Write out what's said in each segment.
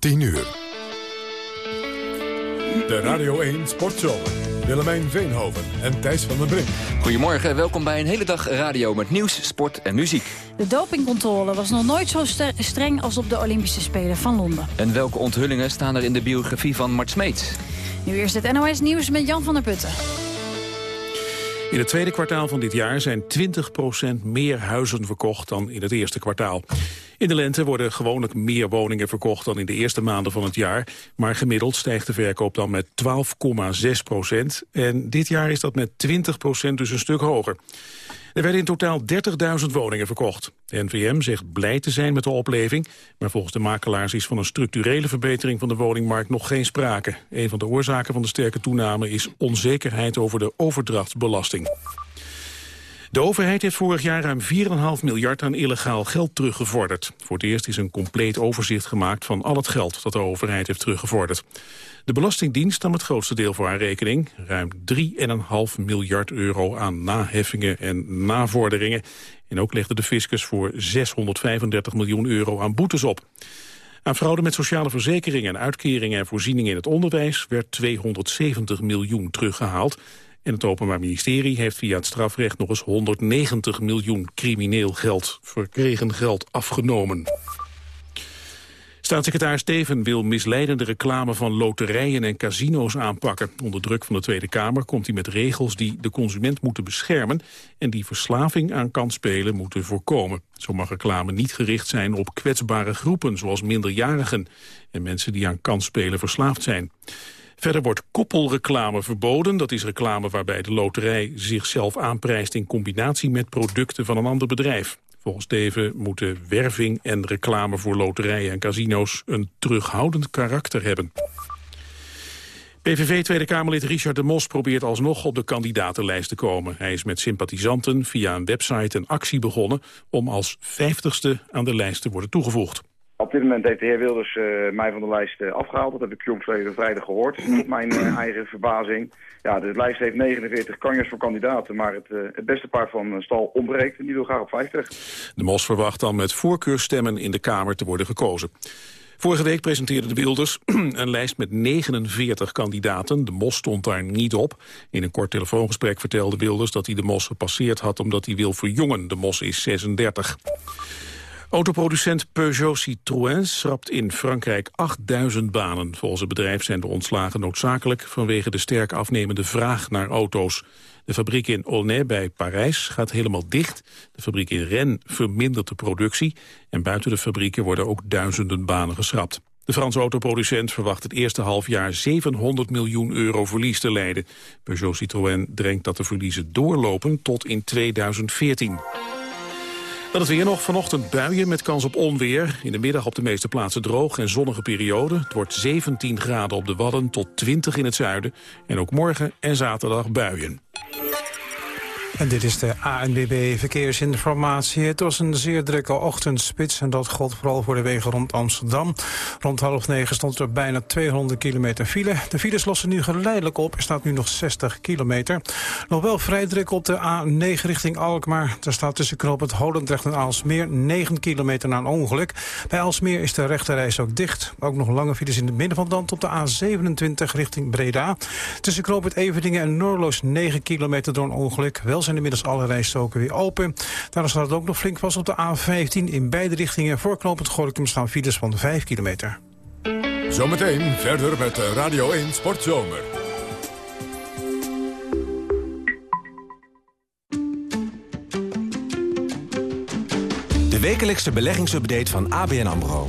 10 uur. De Radio 1 Sportzomer. Willemijn Veenhoven en Thijs van den Brink. Goedemorgen, welkom bij een hele dag radio met nieuws, sport en muziek. De dopingcontrole was nog nooit zo streng als op de Olympische Spelen van Londen. En welke onthullingen staan er in de biografie van Mart Smeets? Nu eerst het NOS Nieuws met Jan van der Putten. In het tweede kwartaal van dit jaar zijn 20% meer huizen verkocht dan in het eerste kwartaal. In de lente worden gewoonlijk meer woningen verkocht dan in de eerste maanden van het jaar. Maar gemiddeld stijgt de verkoop dan met 12,6 procent. En dit jaar is dat met 20 procent dus een stuk hoger. Er werden in totaal 30.000 woningen verkocht. De NVM zegt blij te zijn met de opleving... maar volgens de makelaars is van een structurele verbetering van de woningmarkt nog geen sprake. Een van de oorzaken van de sterke toename is onzekerheid over de overdrachtsbelasting. De overheid heeft vorig jaar ruim 4,5 miljard aan illegaal geld teruggevorderd. Voor het eerst is een compleet overzicht gemaakt van al het geld dat de overheid heeft teruggevorderd. De Belastingdienst nam het grootste deel voor haar rekening. Ruim 3,5 miljard euro aan naheffingen en navorderingen. En ook legde de fiscus voor 635 miljoen euro aan boetes op. Aan fraude met sociale verzekeringen, uitkeringen en voorzieningen in het onderwijs werd 270 miljoen teruggehaald. En het Openbaar Ministerie heeft via het strafrecht nog eens 190 miljoen crimineel geld, verkregen geld afgenomen. Staatssecretaris Steven wil misleidende reclame van loterijen en casino's aanpakken. Onder druk van de Tweede Kamer komt hij met regels die de consument moeten beschermen... en die verslaving aan kansspelen moeten voorkomen. Zo mag reclame niet gericht zijn op kwetsbare groepen... zoals minderjarigen en mensen die aan kansspelen verslaafd zijn. Verder wordt koppelreclame verboden. Dat is reclame waarbij de loterij zichzelf aanprijst in combinatie met producten van een ander bedrijf. Volgens Steven moeten werving en reclame voor loterijen en casino's een terughoudend karakter hebben. PVV Tweede Kamerlid Richard de Mos probeert alsnog op de kandidatenlijst te komen. Hij is met sympathisanten via een website een actie begonnen om als vijftigste aan de lijst te worden toegevoegd. Op dit moment heeft de heer Wilders uh, mij van de lijst uh, afgehaald. Dat heb ik jongsleden vrijdag gehoord, tot mijn uh, eigen verbazing. Ja, de lijst heeft 49 kanjers voor kandidaten, maar het, het beste paard van stal ontbreekt. En die wil graag op 50. De Mos verwacht dan met voorkeurstemmen in de Kamer te worden gekozen. Vorige week presenteerde de Wilders een lijst met 49 kandidaten. De Mos stond daar niet op. In een kort telefoongesprek vertelde Wilders dat hij de Mos gepasseerd had... omdat hij wil verjongen. De Mos is 36. Autoproducent Peugeot Citroën schrapt in Frankrijk 8000 banen. Volgens het bedrijf zijn de ontslagen noodzakelijk vanwege de sterk afnemende vraag naar auto's. De fabriek in Aulnay bij Parijs gaat helemaal dicht. De fabriek in Rennes vermindert de productie. En buiten de fabrieken worden ook duizenden banen geschrapt. De Franse autoproducent verwacht het eerste halfjaar 700 miljoen euro verlies te leiden. Peugeot Citroën drengt dat de verliezen doorlopen tot in 2014. Dan het weer nog. Vanochtend buien met kans op onweer. In de middag op de meeste plaatsen droog en zonnige periode. Het wordt 17 graden op de Wadden tot 20 in het zuiden. En ook morgen en zaterdag buien. En dit is de ANWB Verkeersinformatie. Het was een zeer drukke ochtendspits en dat gold vooral voor de wegen rond Amsterdam. Rond half negen stond er bijna 200 kilometer file. De files lossen nu geleidelijk op. Er staat nu nog 60 kilometer. Nog wel vrij druk op de A9 richting Alkmaar. Daar staat tussen knooppunt Holendrecht en Aalsmeer 9 kilometer na een ongeluk. Bij Aalsmeer is de rechterreis ook dicht. Ook nog lange files in het midden van het op de A27 richting Breda. Tussen knooppunt Everdingen en Noorloos 9 kilometer door een ongeluk. Wel zijn inmiddels alle rijstroken weer open. Daar staat het ook nog flink vast op de A15. In beide richtingen voor knooppunt Gorkum staan files van 5 kilometer. Zometeen verder met Radio 1 Sportzomer. De wekelijkse beleggingsupdate van ABN AMRO.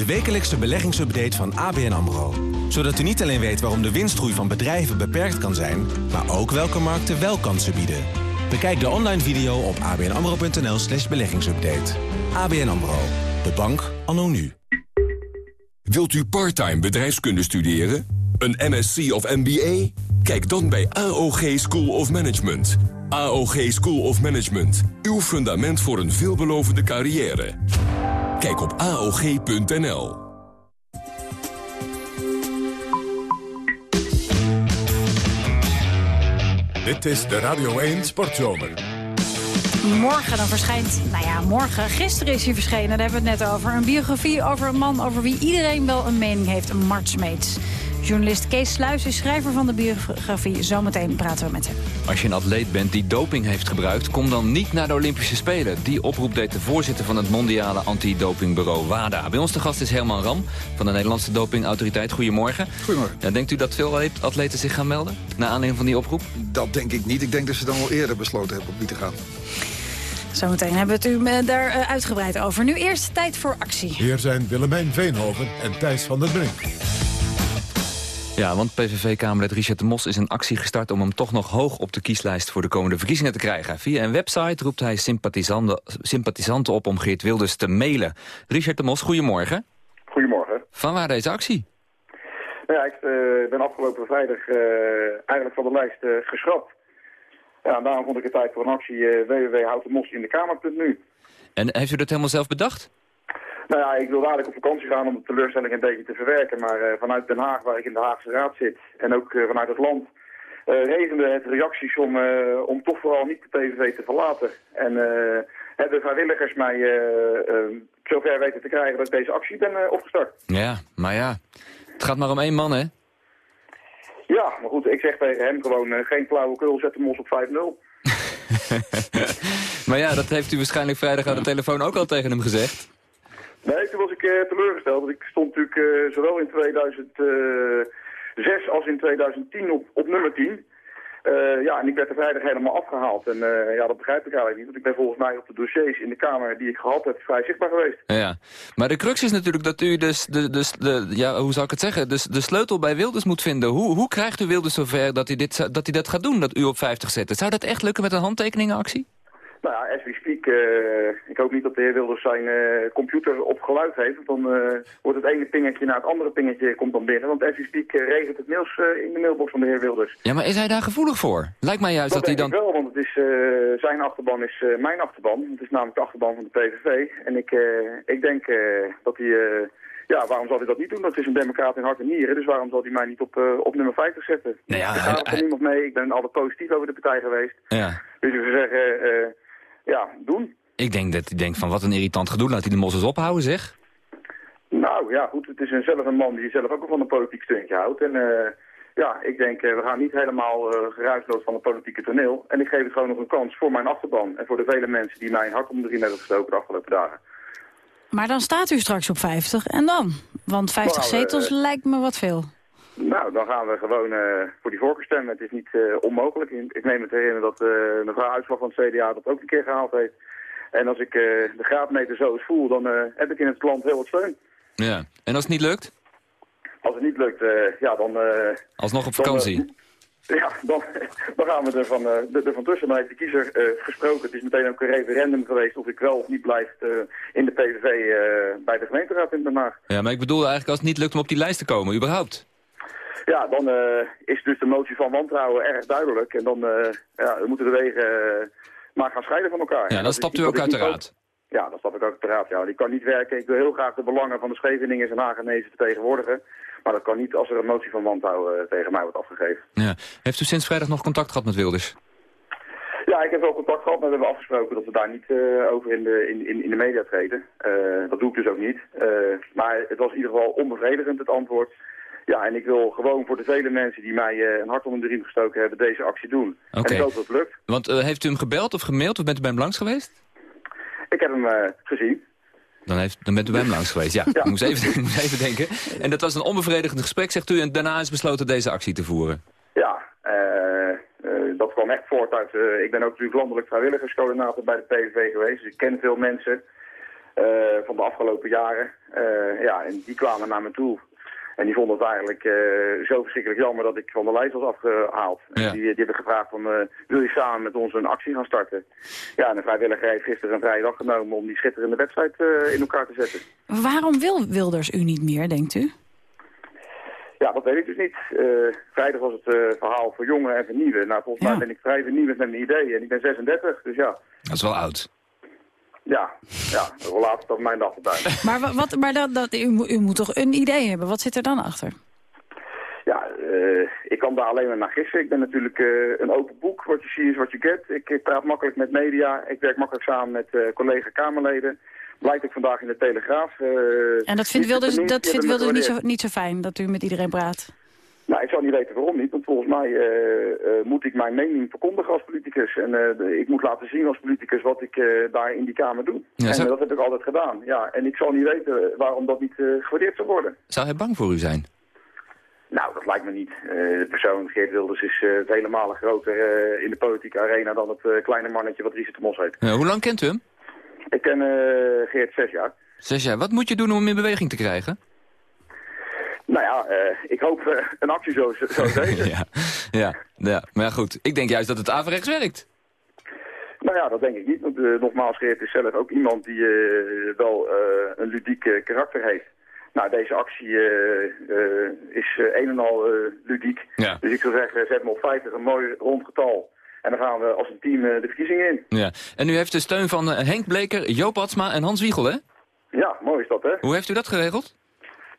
De wekelijkse beleggingsupdate van ABN AMRO. Zodat u niet alleen weet waarom de winstgroei van bedrijven beperkt kan zijn... maar ook welke markten wel kansen bieden. Bekijk de online video op abnamro.nl slash beleggingsupdate. ABN AMRO. De bank anno nu. Wilt u parttime bedrijfskunde studeren? Een MSc of MBA? Kijk dan bij AOG School of Management. AOG School of Management. Uw fundament voor een veelbelovende carrière. Kijk op AOG.nl. Dit is de Radio 1 Sportzomer. Morgen dan verschijnt, nou ja, morgen, gisteren is hij verschenen, daar hebben we het net over. Een biografie over een man over wie iedereen wel een mening heeft, een Mart Smeets. Journalist Kees Sluis is schrijver van de biografie. Zometeen praten we met hem. Als je een atleet bent die doping heeft gebruikt... kom dan niet naar de Olympische Spelen. Die oproep deed de voorzitter van het mondiale antidopingbureau WADA. Bij ons de gast is Herman Ram van de Nederlandse dopingautoriteit. Goedemorgen. Goedemorgen. Ja, denkt u dat veel atleten zich gaan melden? Naar aanleiding van die oproep? Dat denk ik niet. Ik denk dat ze dan al eerder besloten hebben op wie te gaan. Zometeen hebben we het u eh, daar eh, uitgebreid over. Nu eerst tijd voor actie. Hier zijn Willemijn Veenhoven en Thijs van der Brink. Ja, want PVV-kamerlid Richard de Mos is een actie gestart... om hem toch nog hoog op de kieslijst voor de komende verkiezingen te krijgen. Via een website roept hij sympathisanten, sympathisanten op om Geert Wilders te mailen. Richard de Mos, goedemorgen. Goedemorgen. Van waar deze actie? Nou ja, ik uh, ben afgelopen vrijdag uh, eigenlijk van de lijst uh, geschrapt. Ja, daarom vond ik het tijd voor een actie uh, www.houtdemos-in-de-kamer.nu. En heeft u dat helemaal zelf bedacht? Nou ja, ik wil dadelijk op vakantie gaan om de teleurstelling een beetje te verwerken. Maar uh, vanuit Den Haag, waar ik in de Haagse Raad zit, en ook uh, vanuit het land, uh, regende het reacties om, om toch vooral niet de PVV te verlaten. En hebben vrijwilligers mij zover weten te krijgen dat ik deze actie ben opgestart. Ja, maar ja, het gaat maar om één man, hè? Ja, maar goed, ik zeg tegen hem gewoon geen flauwekul, zet de mos op 5-0. maar ja, dat heeft u waarschijnlijk vrijdag aan de telefoon ook al tegen hem gezegd. Nee, toen was ik uh, teleurgesteld. Want ik stond natuurlijk uh, zowel in 2006 als in 2010 op, op nummer 10. Uh, ja, en ik werd er vrijdag helemaal afgehaald. En ja, dat begrijp ik eigenlijk niet. Want ik ben volgens mij op de dossiers in de Kamer die ik gehad heb vrij zichtbaar geweest. Ja, maar de crux is natuurlijk dat u dus, de, dus de, ja, hoe zou ik het zeggen, dus de sleutel bij Wilders moet vinden. Hoe, hoe krijgt u Wilders zover dat hij, dit, dat hij dat gaat doen, dat u op 50 zet? Zou dat echt lukken met een handtekeningenactie? Nou ja, as we speak, uh, ik hoop niet dat de heer Wilders zijn uh, computer op geluid heeft. Want dan uh, wordt het ene pingetje naar het andere pingetje komt dan binnen. Want as we speak regent het mails in de mailbox van de heer Wilders. Ja, maar is hij daar gevoelig voor? Lijkt mij juist dat, dat hij dan... wel, want het is, zijn achterban is mijn achterban. Het is namelijk de achterban van de PVV. En ik, ik denk dat hij... ja, waarom zal hij dat niet doen? Dat is een democraat in hart en nieren. Dus waarom zal hij mij niet op, op nummer 50 zetten? Nou ja, ik ga er niemand mee. Ik ben altijd positief over de partij geweest. Ja. Dus ik zou zeggen ja, doen. Ik denk dat hij denkt van wat een irritant gedoe, laat hij de mos ophouden zeg. Nou ja, goed, het is een, zelf een man die zelf ook al van een politiek stuntje houdt. En uh, ja, ik denk, uh, we gaan niet helemaal uh, geruisloos van het politieke toneel. En ik geef het gewoon nog een kans voor mijn achterban en voor de vele mensen die mij een hart om de riem hebben gestoken de afgelopen dagen. Maar dan staat u straks op 50 en dan? Want 50 nou, zetels lijkt me wat veel. Nou, dan gaan we gewoon uh, voor die voorkeur stemmen. Het is niet uh, onmogelijk. Ik neem het herinneren dat uh, de uitslag van het CDA dat ook een keer gehaald heeft. En als ik de graadmeter zo eens voel, dan heb ik in het land heel wat steun. Ja, en als het niet lukt? Als het niet lukt, ja, dan... Alsnog op vakantie? Dan, ja, dan, dan gaan we er van, er, er van tussen. Maar heeft de kiezer gesproken. Het is meteen ook een referendum geweest of ik wel of niet blijf in de PVV bij de gemeenteraad in Den Haag. Ja, maar ik bedoel eigenlijk als het niet lukt om op die lijst te komen, überhaupt. Ja, dan uh, is dus de motie van wantrouwen erg duidelijk. En dan uh, ja, we moeten de wegen uh, maar gaan scheiden van elkaar. Ja, dan stapt u ook uit de raad. Ja, dan stap ik ook uit de raad. Ja. Die kan niet werken. Ik wil heel graag de belangen van de Scheveningers en Hagenezen vertegenwoordigen. Maar dat kan niet als er een motie van wantrouwen tegen mij wordt afgegeven. Ja. Heeft u sinds vrijdag nog contact gehad met Wilders? Ja, ik heb wel contact gehad, maar we hebben afgesproken dat we daar niet uh, over in de, in, in de media treden. Uh, dat doe ik dus ook niet. Uh, maar het was in ieder geval onbevredigend, het antwoord. Ja, en ik wil gewoon voor de vele mensen die mij uh, een hart onder de riem gestoken hebben deze actie doen. Okay. En ik hoop dat het lukt. Want uh, heeft u hem gebeld of gemaild of bent u bij hem langs geweest? Ik heb hem uh, gezien. Dan, heeft, dan bent u bij hem langs geweest, ja. ja. Ik, moest even, ik moest even denken. En dat was een onbevredigend gesprek, zegt u, en daarna is besloten deze actie te voeren. Ja, dat kwam echt voort uit... ik ben ook natuurlijk landelijk vrijwilligerscoördinator bij de PVV geweest, dus ik ken veel mensen... van de afgelopen jaren. ja, en die kwamen naar me toe. En die vonden het eigenlijk uh, zo verschrikkelijk jammer dat ik van de lijst was afgehaald. En die, die hebben gevraagd van, uh, wil je samen met ons een actie gaan starten? Ja, en de vrijwilliger heeft gisteren een vrije dag genomen om die schitterende website uh, in elkaar te zetten. Waarom wil Wilders u niet meer, denkt u? Ja, dat weet ik dus niet. vrijdag was het verhaal voor jongen en vernieuwen. Nou, volgens mij ben ik vrij vernieuwend met mijn ideeën. En ik ben 36, dus ja. Dat is wel oud. Ja, ja, laat het op mijn dag erbij. Maar, wat, maar dat, dat, u, u moet toch een idee hebben? Wat zit er dan achter? Ja, uh, ik kan daar alleen maar naar gissen. Ik ben natuurlijk uh, een open boek. Wat je ziet is wat je get. Ik, ik, praat makkelijk met media. Ik werk makkelijk samen met uh, collega-Kamerleden. Blijkt ook vandaag in de Telegraaf. en dat vindt Wilders, dat vindt Wilders niet, zo, niet zo fijn, dat u met iedereen praat? Nou, ik zou niet weten waarom niet, want volgens mij uh, uh, moet ik mijn mening verkondigen als politicus. En uh, ik moet laten zien als politicus wat ik daar in die Kamer doe. Ja, en dat heb ik altijd gedaan. Ja, en ik zal niet weten waarom dat niet gewaardeerd zou worden. Zou hij bang voor u zijn? Nou, dat lijkt me niet. de persoon Geert Wilders is vele malen groter in de politieke arena dan het kleine mannetje wat Richard de Mos heet. hoe lang kent u hem? Ik ken Geert zes jaar. Zes jaar. Wat moet je doen om hem in beweging te krijgen? Nou ja, uh, ik hoop uh, een actie zo, zo deze. ja, ja, ja, maar ja, goed. Ik denk juist dat het averechts werkt. Nou ja, dat denk ik niet. Want uh, nogmaals, Geert is zelf ook iemand die wel een ludiek karakter heeft. Nou, deze actie is een en al ludiek. Ja. Dus ik zou zeggen, zet me op 50, een mooi rond getal. En dan gaan we als een team de verkiezingen in. Ja. En u heeft de steun van Henk Bleker, Joop Atsma en Hans Wiegel, hè? Ja, mooi is dat, hè? Hoe heeft u dat geregeld?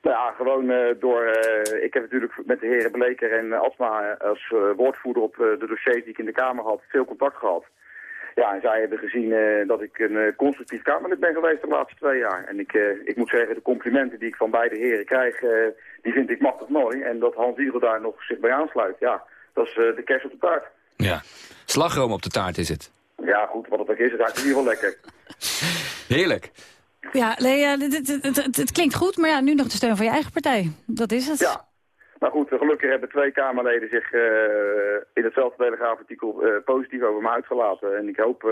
Nou ja, gewoon uh, door... Uh, ik heb natuurlijk met de heren Bleker en Asma als uh, woordvoerder op de dossiers die ik in de Kamer had, veel contact gehad. Ja, en zij hebben gezien dat ik een constructief Kamerlid ben geweest de laatste twee jaar. En ik, ik moet zeggen, de complimenten die ik van beide heren krijg, die vind ik machtig mooi. En dat Hans Wiegel daar nog zich bij aansluit, ja, dat is de kerst op de taart. Ja, slagroom op de taart is het. Ja, goed, wat het ook is, het is in ieder geval lekker. Heerlijk. Ja, Lea, het, het, klinkt goed, maar ja, nu nog de steun van je eigen partij. Dat is het. Ja. Maar goed, gelukkig hebben twee Kamerleden zich uh, in hetzelfde Telegraafartikel uh, positief over me uitgelaten. En ik hoop uh,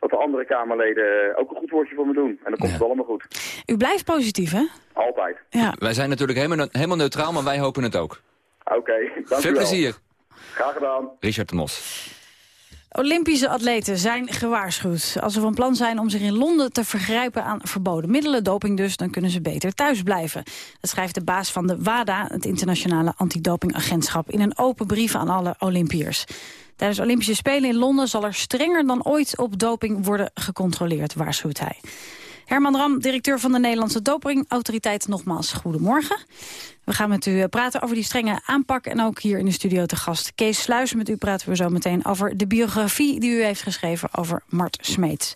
dat de andere Kamerleden ook een goed woordje voor me doen. En dan komt het allemaal goed. U blijft positief, hè? Altijd. Ja. Wij zijn natuurlijk helemaal, helemaal neutraal, maar wij hopen het ook. Oké, okay, dank Veel plezier. Graag gedaan. Richard de Mos. Olympische atleten zijn gewaarschuwd. Als ze van plan zijn om zich in Londen te vergrijpen aan verboden middelen, doping dus, dan kunnen ze beter thuis blijven. Dat schrijft de baas van de WADA, het internationale antidopingagentschap, in een open brief aan alle Olympiërs. Tijdens Olympische Spelen in Londen zal er strenger dan ooit op doping worden gecontroleerd, waarschuwt hij. Herman Ram, directeur van de Nederlandse Dopingautoriteit, nogmaals goedemorgen. We gaan met u eh, praten over die strenge aanpak en ook hier in de studio te gast Kees Sluis. Met u praten we zo meteen over de biografie die u heeft geschreven over Mart Smeets.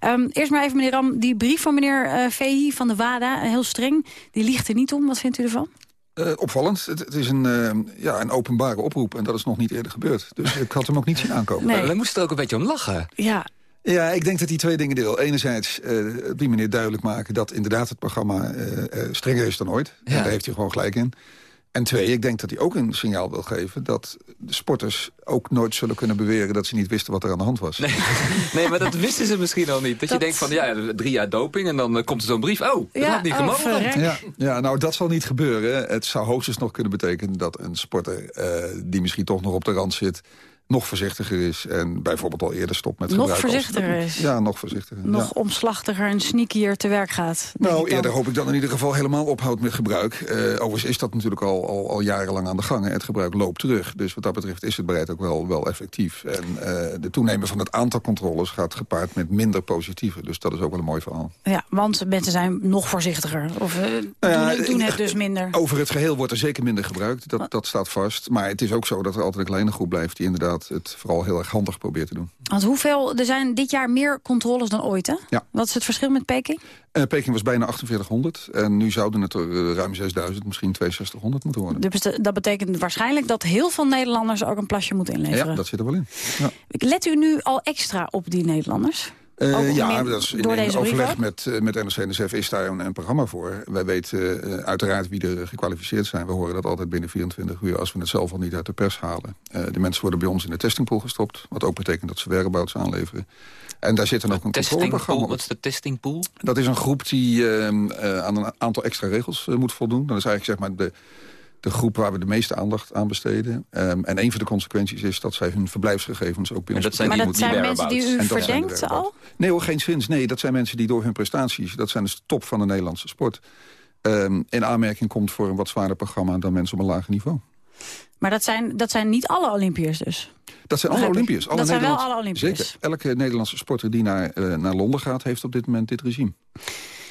Um, eerst maar even, meneer Ram, die brief van meneer uh, VI van de WADA, heel streng, die ligt er niet om. Wat vindt u ervan? Uh, opvallend. Het, het is een, uh, ja, een openbare oproep en dat is nog niet eerder gebeurd. Dus ik had hem ook niet zien aankomen. Nee. We moesten er ook een beetje om lachen. Ja, ja, ik denk dat die twee dingen deel. Enerzijds uh, op die manier duidelijk maken dat inderdaad het programma uh, uh, strenger is dan ooit. Ja. En daar heeft hij gewoon gelijk in. En twee, ik denk dat hij ook een signaal wil geven... dat de sporters ook nooit zullen kunnen beweren... dat ze niet wisten wat er aan de hand was. Nee, nee maar dat wisten ze misschien al niet. Dat, je denkt van, ja, drie jaar doping en dan komt er zo'n brief. Oh, dat had niet oh, gemogen. Ja, ja, nou, dat zal niet gebeuren. Het zou hoogstens nog kunnen betekenen dat een sporter... die misschien toch nog op de rand zit nog voorzichtiger is en bijvoorbeeld al eerder stopt met nog gebruik. Nog voorzichtiger is? Ja, nog voorzichtiger. Nog omslachtiger en sneakier te werk gaat? Nou, eerder hoop ik dan in ieder geval helemaal ophoudt met gebruik. Uh, overigens is dat natuurlijk al, al, al jarenlang aan de gang. Het gebruik loopt terug. Dus wat dat betreft is het beleid ook wel, wel effectief. En uh, de toenemen van het aantal controles gaat gepaard met minder positieve. Dus dat is ook wel een mooi verhaal. Ja, want mensen zijn nog voorzichtiger. Of uh, nou ja, doen, doen, het dus minder. Over het geheel wordt er zeker minder gebruikt. Dat, dat staat vast. Maar het is ook zo dat er altijd een kleine groep blijft... die inderdaad het vooral heel erg handig probeert te doen. Want hoeveel, er zijn dit jaar meer controles dan ooit, hè? Ja. Wat is het verschil met Peking? Uh, Peking was bijna 4800 en nu zouden het er uh, ruim 6000, misschien 6200 moeten worden. Dus dat betekent waarschijnlijk dat heel veel Nederlanders ook een plasje moeten inleveren? Ja, dat zit er wel in. Ja. Let u nu al extra op die Nederlanders? Uh, ja, dat is in, in overleg met, uh, met NRC-NSF is daar een, een, programma voor. Wij weten uh, uiteraard wie er gekwalificeerd zijn. We horen dat altijd binnen 24 uur als we het zelf al niet uit de pers halen. de mensen worden bij ons in de testingpool gestopt. Wat ook betekent dat ze whereabouts aanleveren. En daar zit dan ook een controleprogramma Wat is de testingpool? Dat is een groep die ehm, aan een aantal extra regels moet voldoen. Dat is eigenlijk zeg maar de de groep waar we de meeste aandacht aan besteden. Um, en een van de consequenties is dat zij hun verblijfsgegevens ook bij ons... Dat zijn maar dat zijn mensen die u verdenkt al? Nee hoor, geen zins. Nee, dat zijn mensen die door hun prestaties... dat zijn dus de top van de Nederlandse sport... Um, in aanmerking komt voor een wat zwaarder programma... dan mensen op een lager niveau. Maar dat zijn, dat zijn niet alle Olympiërs dus? Dat zijn alle Olympiërs. dat zijn wel alle Olympiërs? Zeker. Elke Nederlandse sporter die naar, uh, naar Londen gaat... heeft op dit moment dit regime.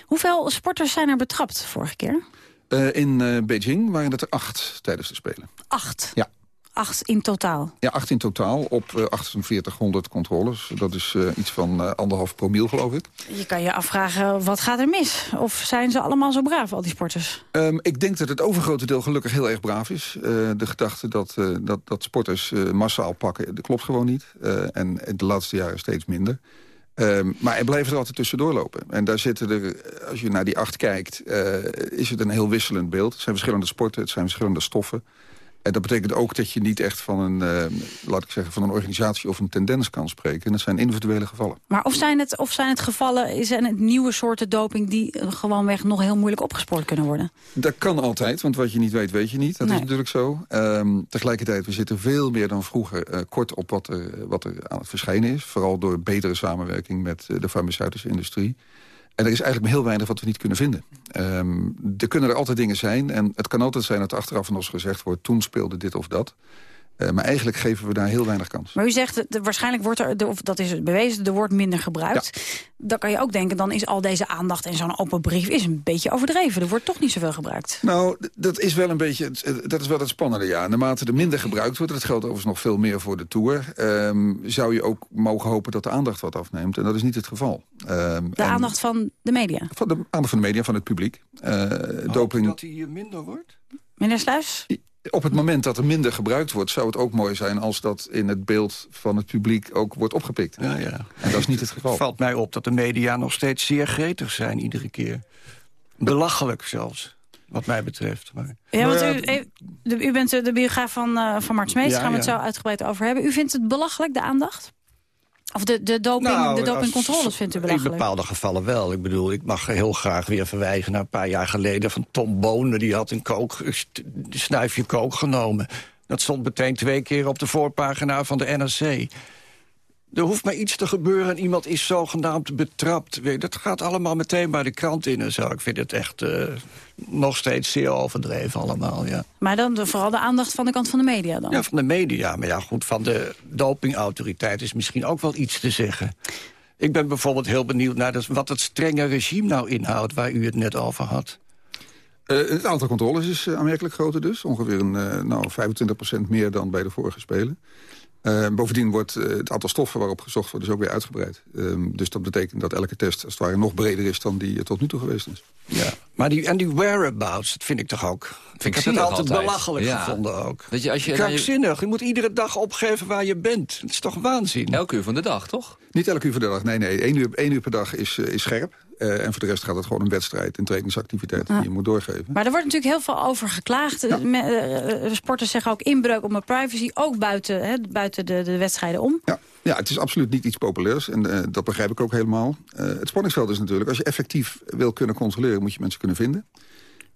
Hoeveel sporters zijn er betrapt vorige keer? Uh, in uh, Beijing waren het er acht tijdens de Spelen. Acht? Ja. Acht in totaal? Ja, acht in totaal op uh, 4800 controles. Dat is iets van anderhalf promiel, geloof ik. Je kan je afvragen, wat gaat er mis? Of zijn ze allemaal zo braaf, al die sporters? Um, ik denk dat het overgrote deel gelukkig heel erg braaf is. de gedachte dat, dat, dat sporters massaal pakken, dat klopt gewoon niet. en de laatste jaren steeds minder. Um, maar er blijven er altijd tussendoor lopen. En daar zitten er, als je naar die acht kijkt, uh, is het een heel wisselend beeld. Het zijn verschillende sporten, het zijn verschillende stoffen. En dat betekent ook dat je niet echt van een, uh, laat ik zeggen, van een organisatie of een tendens kan spreken. En dat zijn individuele gevallen. Maar of zijn het, of zijn het gevallen, zijn het nieuwe soorten doping die gewoonweg nog heel moeilijk opgespoord kunnen worden? Dat kan altijd, want wat je niet weet, weet je niet. Dat is natuurlijk zo. Um, tegelijkertijd, we zitten veel meer dan vroeger uh, kort op wat er, wat er aan het verschijnen is. Vooral door betere samenwerking met de farmaceutische industrie. En er is eigenlijk heel weinig wat we niet kunnen vinden. Um, er kunnen er altijd dingen zijn. En het kan altijd zijn dat achteraf van ons gezegd wordt... toen speelde dit of dat. Uh, maar eigenlijk geven we daar heel weinig kans. Maar u zegt, de, waarschijnlijk wordt er, of dat is bewezen, er wordt minder gebruikt. Ja. Dan kan je ook denken, dan is al deze aandacht en zo'n open brief is een beetje overdreven. Er wordt toch niet zoveel gebruikt. Nou, dat is wel een beetje, dat is wel het spannende, ja. Naarmate er minder gebruikt wordt, dat geldt overigens nog veel meer voor de Tour... Um, zou je ook mogen hopen dat de aandacht wat afneemt. En dat is niet het geval. Um, de aandacht van de media? Van de aandacht van de media, van het publiek. Uh, doping... dat die minder wordt? Meneer Sluis? Op het moment dat er minder gebruikt wordt... zou het ook mooi zijn als dat in het beeld van het publiek ook wordt opgepikt. Ja, ja. En dat is niet het geval. valt mij op dat de media nog steeds zeer gretig zijn iedere keer. Belachelijk zelfs, wat mij betreft. Maar... Ja, want u, u bent de biograaf van, uh, van Mart Smees, ja, gaan we het zo uitgebreid over hebben. U vindt het belachelijk, de aandacht? Of de, de, doping, nou, de dopingcontroles vindt u belachelijk? In bepaalde gevallen wel. Ik bedoel, ik mag heel graag weer verwijzen naar een paar jaar geleden... van Tom Bonen, die had een kook, snuifje kook genomen. Dat stond meteen twee keer op de voorpagina van de NRC. Er hoeft maar iets te gebeuren en iemand is zogenaamd betrapt. Dat gaat allemaal meteen bij de krant in en zo. Ik vind het echt uh, nog steeds zeer overdreven allemaal, ja. Maar dan de, vooral de aandacht van de kant van de media dan? Ja, van de media. Maar ja, goed, van de dopingautoriteit is misschien ook wel iets te zeggen. Ik ben bijvoorbeeld heel benieuwd naar wat het strenge regime nou inhoudt... waar u het net over had. Uh, het aantal controles is uh, aanmerkelijk groter dus. Ongeveer een, uh, nou, 25% meer dan bij de vorige Spelen. Uh, bovendien wordt uh, het aantal stoffen waarop gezocht wordt dus ook weer uitgebreid. Uh, dus dat betekent dat elke test als het ware nog breder is dan die tot nu toe geweest is. Ja. Maar die, en die whereabouts, dat vind ik toch ook... Vind ik heb het altijd, belachelijk gevonden ook. Weet je, als je, Krankzinnig, je... je moet iedere dag opgeven waar je bent. Het is toch waanzin? Elke uur van de dag, toch? Niet elke uur van de dag, nee, nee. Eén uur, één uur per dag is, is scherp. Uh, en voor de rest gaat het gewoon een wedstrijd, een trainingsactiviteit die je moet doorgeven. Maar er wordt natuurlijk heel veel over geklaagd. Ja. Uh, sporters zeggen ook inbreuk op mijn privacy, ook buiten, hè, buiten de, de wedstrijden om. Ja. Ja, het is absoluut niet iets populairs. En uh, dat begrijp ik ook helemaal. Uh, het spanningsveld is natuurlijk... als je effectief wil kunnen controleren... moet je mensen kunnen vinden.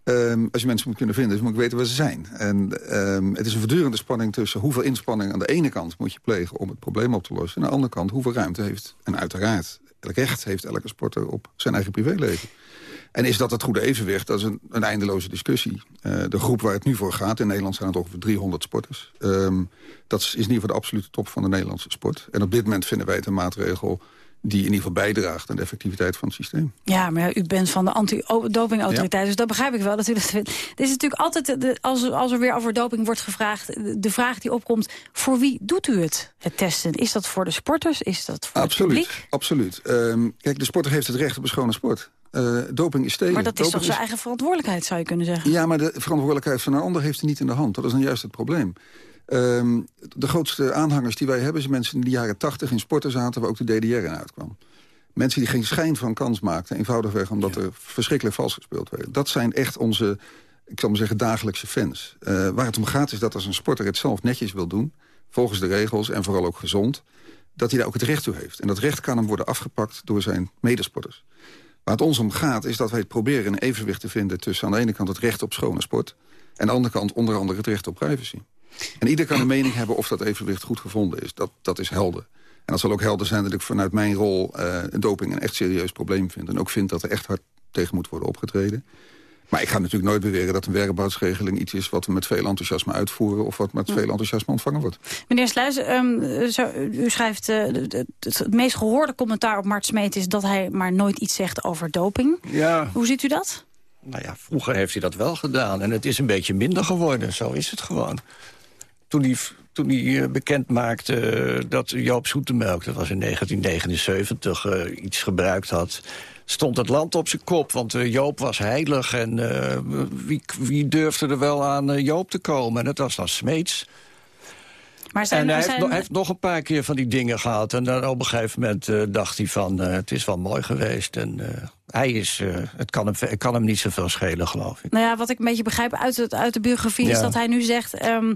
Um, als je mensen moet kunnen vinden, moet ik weten waar ze zijn. En um, het is een voortdurende spanning tussen hoeveel inspanning... aan de ene kant moet je plegen om het probleem op te lossen... en aan de andere kant hoeveel ruimte heeft... en uiteraard, elk recht heeft elke sporter op zijn eigen privéleven. En is dat het goede evenwicht? Dat is een, een eindeloze discussie. Uh, de groep waar het nu voor gaat, in Nederland zijn het ongeveer 300 sporters. Um, dat is in ieder geval de absolute top van de Nederlandse sport. En op dit moment vinden wij het een maatregel die in ieder geval bijdraagt aan de effectiviteit van het systeem. Ja, maar u bent van de anti-dopingautoriteit, ja. dus dat begrijp ik wel dat u dat vindt. Dit is natuurlijk altijd, de, als, als er weer over doping wordt gevraagd... de vraag die opkomt, voor wie doet u het, het testen? Is dat voor de sporters? Is dat voor absoluut, het publiek? Absoluut. Um, kijk, de sporter heeft het recht op een schone sport. Uh, doping is stelen. Maar dat is doping toch zijn eigen verantwoordelijkheid, zou je kunnen zeggen? Ja, maar de verantwoordelijkheid van een ander heeft hij niet in de hand. Dat is dan juist het probleem. Um, de grootste aanhangers die wij hebben... zijn mensen in de jaren tachtig in sporten zaten... waar ook de DDR in uitkwam. Mensen die geen schijn van kans maakten. Eenvoudigweg omdat er verschrikkelijk vals gespeeld werd. Dat zijn echt onze, ik zal maar zeggen, dagelijkse fans. Uh, waar het om gaat is dat als een sporter het zelf netjes wil doen... volgens de regels en vooral ook gezond... dat hij daar ook het recht toe heeft. En dat recht kan hem worden afgepakt door zijn medesporters. Waar het ons om gaat is dat wij proberen een evenwicht te vinden... tussen aan de ene kant het recht op schone sport... en aan de andere kant onder andere het recht op privacy. En ieder kan een mening hebben of dat evenwicht goed gevonden is. Dat, dat is helder. En dat zal ook helder zijn dat ik vanuit mijn rol uh, doping een echt serieus probleem vind. En ook vind dat er echt hard tegen moet worden opgetreden. Maar ik ga natuurlijk nooit beweren dat een werkbouwsregeling iets is... wat we met veel enthousiasme uitvoeren of wat met veel enthousiasme ontvangen wordt. Meneer Sluis, um, u schrijft uh, het, het, meest gehoorde commentaar op Mart Smeet... is dat hij maar nooit iets zegt over doping. Ja. Hoe ziet u dat? Nou ja, vroeger heeft hij dat wel gedaan. En het is een beetje minder geworden, zo is het gewoon. Toen hij toen hij eh, bekend maakte eh, dat Joop Zoetemelk... dat was in 1979, uh, iets gebruikt had stond het land op zijn kop. Want uh, Joop was heilig en uh, wie, wie durfde er wel aan uh, Joop te komen? En dat was dan Smeets. Maar zijn, en hij, zijn... heeft, hij, heeft, nog een paar keer van die dingen gehad. En dan op een gegeven moment dacht hij van... het is wel mooi geweest. En hij is, het, kan hem, kan hem niet zoveel schelen, geloof ik. Nou ja, wat ik een beetje begrijp uit, het, uit de biografie... Ja. is dat hij nu zegt... Um,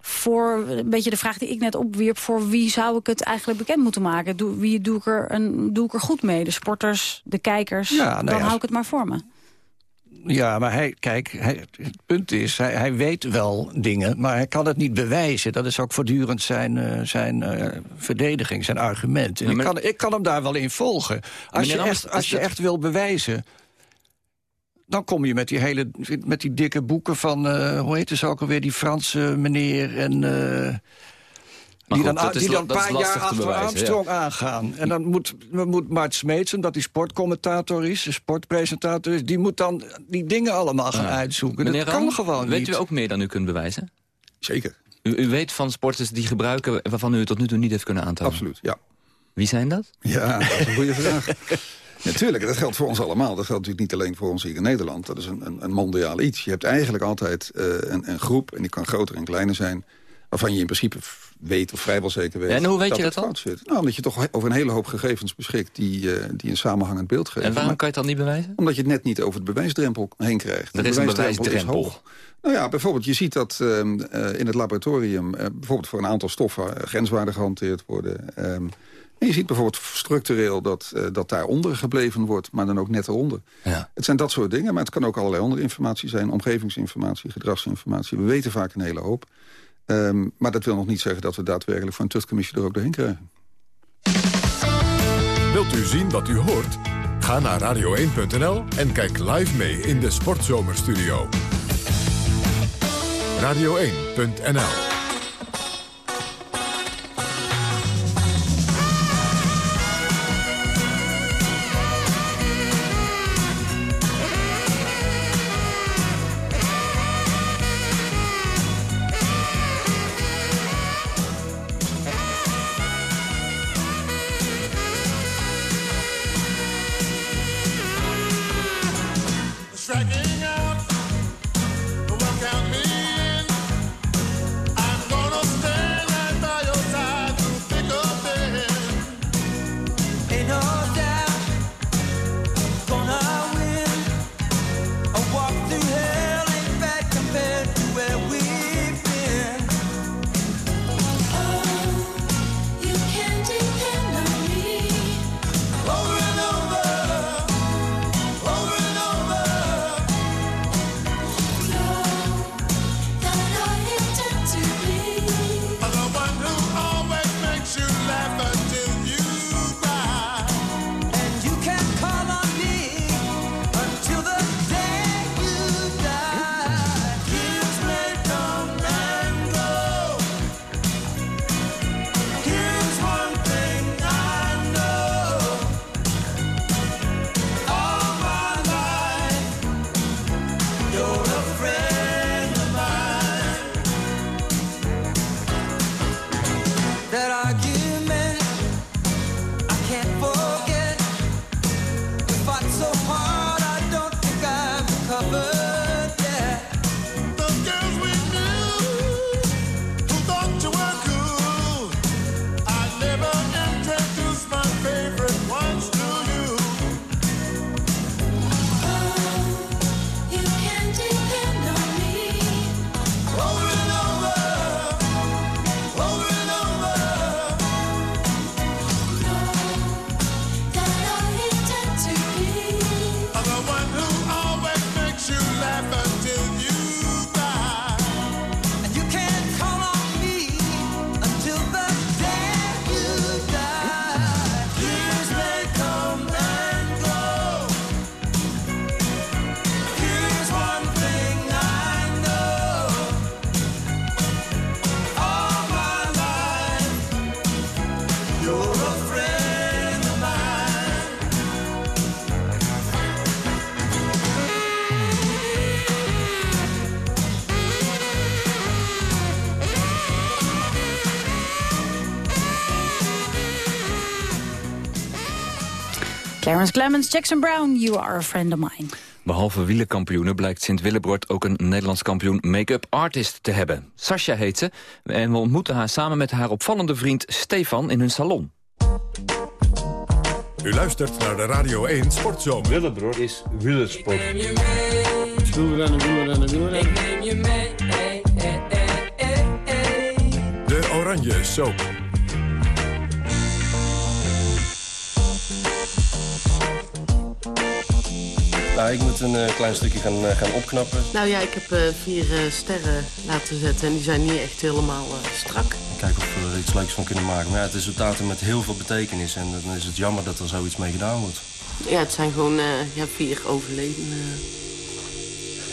voor een beetje de vraag die ik net opwierp... voor wie zou ik het eigenlijk bekend moeten maken? Doe, wie doe ik, er een, doe ik er goed mee? De sporters, de kijkers? Ja, nou dan ja, hou ik het maar voor me. Ja, maar hij, kijk, hij, het punt is, hij, hij, weet wel dingen, maar hij kan het niet bewijzen. Dat is ook voortdurend zijn, uh, zijn uh, verdediging, zijn argument. En ik, kan, ik kan hem daar wel in volgen. Als je, echt, als je echt wil bewijzen dan kom je met die hele met die dikke boeken van, uh, hoe heet het ook alweer, die Franse meneer en... Uh, die, goed, dan, die dan een paar jaar achter Armstrong ja. aangaan. En dan moet, moet Mart Smeets, omdat hij sportcommentator is... sportpresentator is, die moet dan die dingen allemaal gaan ja. uitzoeken. Meneer dat kan Ram, gewoon weet niet. u ook meer dan u kunt bewijzen? Zeker. U, u, weet van sporters die gebruiken waarvan u het tot nu toe niet heeft kunnen aantonen? Absoluut, ja. Wie zijn dat? Ja, dat is een goede vraag. Natuurlijk, dat geldt voor ons allemaal. Dat geldt natuurlijk niet alleen voor ons hier in Nederland. Dat is een, een, een mondiaal iets. Je hebt eigenlijk altijd uh, een, een, groep, en die kan groter en kleiner zijn... waarvan je in principe weet, of vrijwel zeker weet... En hoe weet dat je dat dan? Zit. Nou, omdat je toch over een hele hoop gegevens beschikt... die, uh, die een samenhangend beeld geven. En waarom kan je het dan niet bewijzen? Omdat je het net niet over de bewijsdrempel heen krijgt. Er de is een bewijsdrempel. Is hoog. Nou ja, bijvoorbeeld, je ziet dat uh, in het laboratorium... bijvoorbeeld voor een aantal stoffen grenswaarden gehanteerd worden... En je ziet bijvoorbeeld structureel dat, uh, dat daaronder gebleven wordt... maar dan ook net eronder. Ja. Het zijn dat soort dingen, maar het kan ook allerlei andere informatie zijn... omgevingsinformatie, gedragsinformatie. We weten vaak een hele hoop. Um, maar dat wil nog niet zeggen dat we daadwerkelijk... van een tuchtcommissie er ook doorheen krijgen. Wilt u zien wat u hoort? Ga naar radio1.nl en kijk live mee in de Sportzomerstudio. Radio1.nl Clarence Clemens, Jackson Brown, You Are a Friend of Mine. Behalve wielerkampioenen blijkt Sint-Willebord ook een Nederlands kampioen make-up artist te hebben. Sascha heet ze en we ontmoeten haar samen met haar opvallende vriend Stefan in hun salon. U luistert naar de Radio 1 Sportzomer. Willebroer is wielersport. Wielrennen, wielrennen, wielrennen. Ik neem je mee. De Oranje Soap. Nou, ik moet een uh, klein stukje gaan, uh, gaan opknappen. Nou ja, ik heb uh, vier sterren laten zetten en die zijn niet echt helemaal strak. Kijken of we er iets leuks van kunnen maken. Maar ja, het is een datum met heel veel betekenis en dan is het jammer dat er zoiets mee gedaan wordt. Ja, het zijn gewoon ja, vier overledenen.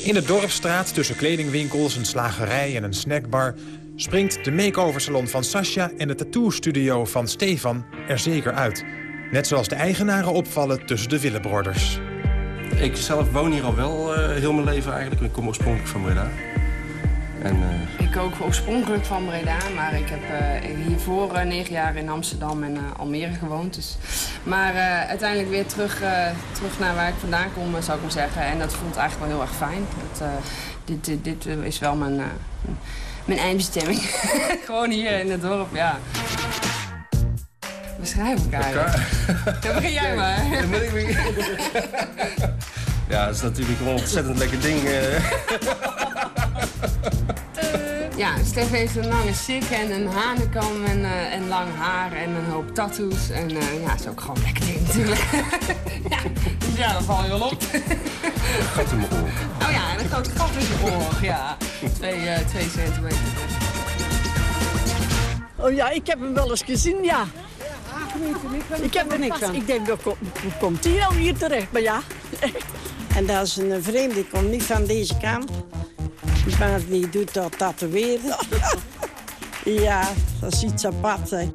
In de Dorpstraat tussen kledingwinkels, een slagerij en een snackbar... springt de make-over-salon van Sascha en de tattoo-studio van Stefan er zeker uit. Net zoals de eigenaren opvallen tussen de Willebroders. Ik zelf woon hier al wel uh, heel mijn leven eigenlijk. Ik kom oorspronkelijk van Breda. En, uh... Ik ook oorspronkelijk van Breda, maar ik heb uh, hiervoor negen jaar in Amsterdam en Almere gewoond. Dus... Maar uiteindelijk weer terug, terug naar waar ik vandaan kom, zou ik maar zeggen. En dat voelt eigenlijk wel heel erg fijn. Dat, dit, dit, dit is wel mijn, mijn eindbestemming. Gewoon hier in het dorp, ja. We schrijven elkaar. Dan begin jij maar. Ja, dat is natuurlijk wel een ontzettend lekker ding. Ja, Stef heeft een lange sik en een hanenkam en, uh, en lang haar en een hoop tattoos. En uh, ja, dat is ook gewoon lekker ding natuurlijk. ja, dus ja, dan val je wel op. gat in mijn oor. Oh ja, en een groot gat in je oor, ja. Twee, uh, twee centimeter. Oh ja, ik heb hem wel eens gezien, ja. Ik heb er niks van. Ik denk, hoe komt hij nou hier terecht? Maar ja, En dat is een vreemde, die komt niet van deze kant. Maar die doet dat tatoeëren. ja, dat is iets apart, hè.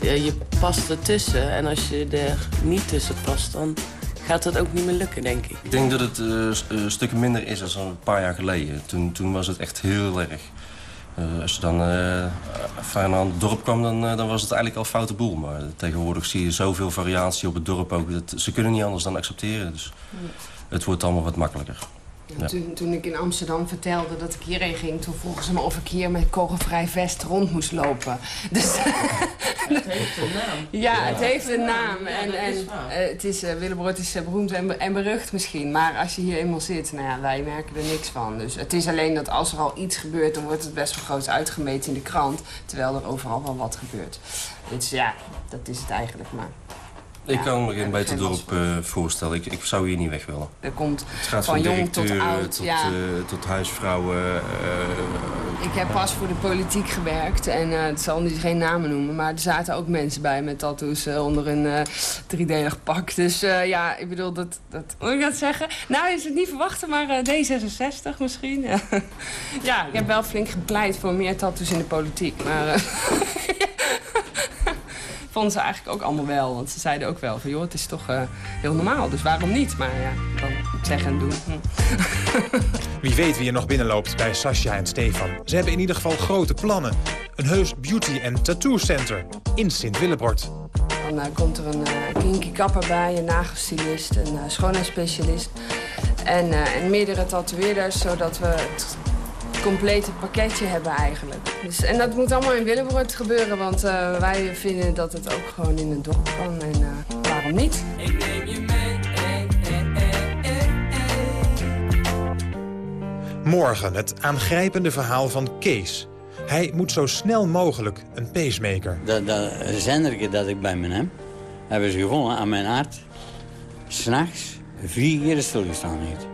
Ja, je past ertussen en als je er niet tussen past, dan gaat dat ook niet meer lukken, denk ik. Ik denk dat het uh, stukken minder is dan een paar jaar geleden. Toen, toen was het echt heel erg. Uh, als je dan uh, van aan het dorp kwam, dan, uh, dan was het eigenlijk al foute boel. Maar tegenwoordig zie je zoveel variatie op het dorp ook. Dat, ze kunnen niet anders dan accepteren. Dus het wordt allemaal wat makkelijker. Ja. Toen, toen, ik in Amsterdam vertelde dat ik hierheen ging... toen vroegen ze me of ik hier met kogelvrij vest rond moest lopen. Dus, het heeft een naam. Ja, het heeft een naam. En, en uh, het is, uh, Willebrood is uh, beroemd en, en, berucht misschien. Maar als je hier eenmaal zit, nou ja, wij merken er niks van. Dus het is alleen dat als er al iets gebeurt... dan wordt het best wel groot uitgemeten in de krant. Terwijl er overal wel wat gebeurt. Dus ja, dat is het eigenlijk maar. Ik kan me geen beter dorp uh, voorstellen. Ik, ik zou hier niet weg willen. Er komt het gaat van, van jong tot oud. Tot, ja. uh, tot huisvrouwen. Uh, ik heb pas voor de politiek gewerkt. En het zal niet geen namen noemen. Maar er zaten ook mensen bij met tattoos onder een driedelig pak. Dus ja, ik bedoel, dat, dat... Moet ik dat zeggen? Nou, is het niet verwachten, maar D66 misschien. Ja. ja, ik heb wel flink gepleit voor meer tattoos in de politiek. Maar... vonden ze eigenlijk ook allemaal wel. Want ze zeiden ook wel van, joh, het is toch uh, heel normaal. Dus waarom niet? Maar ja, dan zeggen en doen. Hm. Wie weet wie er nog binnenloopt bij Sascha en Stefan. Ze hebben in ieder geval grote plannen. Een heus beauty- en tattoo center in Sint-Willebord. Dan uh, komt er een uh, kinky kapper bij, een nagelstylist, een uh, schoonheidsspecialist... En, en meerdere tatoeëerders, zodat we het complete pakketje hebben eigenlijk. Dus, en dat moet allemaal in Willebroord gebeuren, want uh, wij vinden dat het ook gewoon in het dorp kan. En uh, waarom niet? Ik neem je mee. Morgen het aangrijpende verhaal van Kees. Hij moet zo snel mogelijk een pacemaker. Dat, dat zenderke dat ik bij me heb, hebben ze gevonden aan mijn hart. S'nachts vier keer stilgestaan heeft.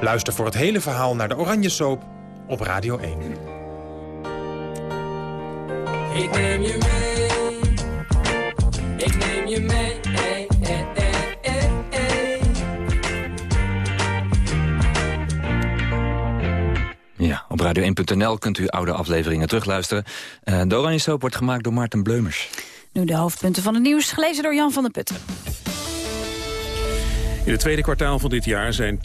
Luister voor het hele verhaal naar de Oranje Soap op Radio 1. Ik neem je mee. Ik neem je mee. Ja, op radio1.nl kunt u oude afleveringen terugluisteren. Uh, de Oranje Soap wordt gemaakt door Maarten Bleumers. Nu de hoofdpunten van het nieuws, gelezen door Jan van der Putten. In het tweede kwartaal van dit jaar zijn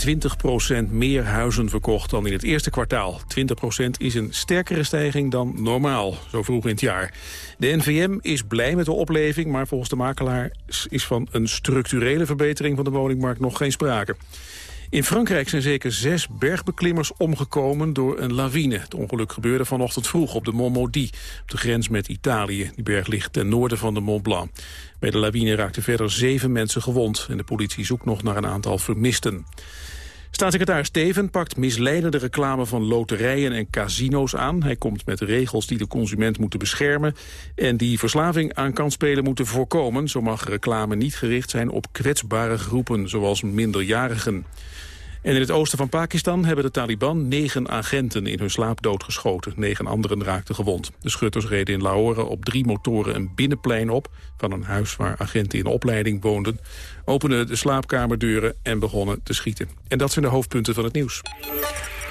20% meer huizen verkocht dan in het eerste kwartaal. 20% is een sterkere stijging dan normaal, zo vroeg in het jaar. De NVM is blij met de opleving, maar volgens de makelaar is van een structurele verbetering van de woningmarkt nog geen sprake. In Frankrijk zijn zeker zes bergbeklimmers omgekomen door een lawine. Het ongeluk gebeurde vanochtend vroeg op de Mont Maudit, op de grens met Italië. Die berg ligt ten noorden van de Mont Blanc. Bij de lawine raakten verder zeven mensen gewond en de politie zoekt nog naar een aantal vermisten. Staatssecretaris Steven pakt misleidende reclame van loterijen en casino's aan. Hij komt met regels die de consument moeten beschermen... en die verslaving aan kansspelen moeten voorkomen. Zo mag reclame niet gericht zijn op kwetsbare groepen, zoals minderjarigen. En in het oosten van Pakistan hebben de Taliban negen agenten in hun slaap doodgeschoten. Negen anderen raakten gewond. De schutters reden in Lahore op drie motoren een binnenplein op... van een huis waar agenten in opleiding woonden. Openden de slaapkamerdeuren en begonnen te schieten. En dat zijn de hoofdpunten van het nieuws.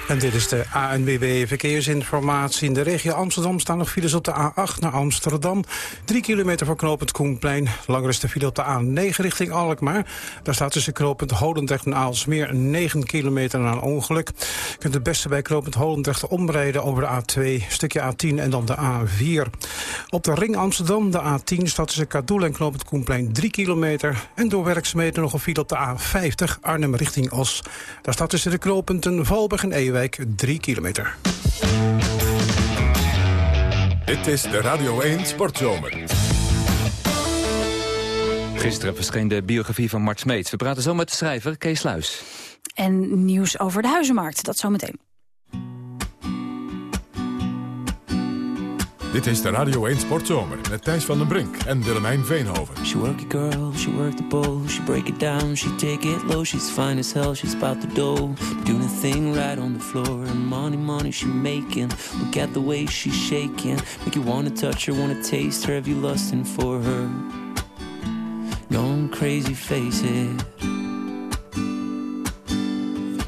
En dit is de ANWB Verkeersinformatie. In de regio Amsterdam staan nog files op de A8 naar Amsterdam. Drie kilometer voor knooppunt Koenplein. Langer is de file op de A9 richting Alkmaar. Daar staat tussen knooppunt Holendrecht en Aalsmeer 9 kilometer na een ongeluk. Je kunt het beste bij knooppunt Holendrecht omrijden over de A2, stukje A10 en dan de A4. Op de ring Amsterdam, de A10, staat tussen Kadoel en knooppunt Koenplein 3 kilometer. En door werkzaamheden nog een file op de A50 Arnhem richting Os. Daar staat tussen de knooppunten Valberg en Ewijk 3 kilometer. Dit is de Radio 1 Sportzomer. Gisteren verscheen de biografie van Mart Smeets. We praten zo met de schrijver Kees Luis. En nieuws over de huizenmarkt, dat zometeen. Dit is de Radio 1 Sportzomer met Thijs van den Brink en Willemijn Veenhoven. She work it girl, she work the bowl, she break it down, she take it low, she's fine as hell, she's about the dough, doing a thing right on the floor, and money, money she making, look at the way she's shaking, make you wanna touch her, wanna taste her, have you lusting for her, gone crazy, face it.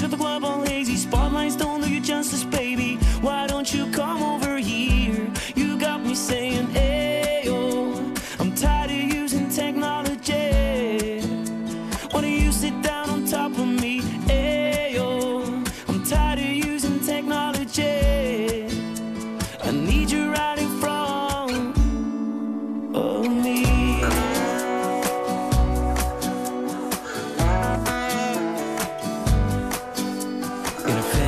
phase. The club all hazy. Spotlights don't do you justice, baby. Why don't you come over here? You got me saying,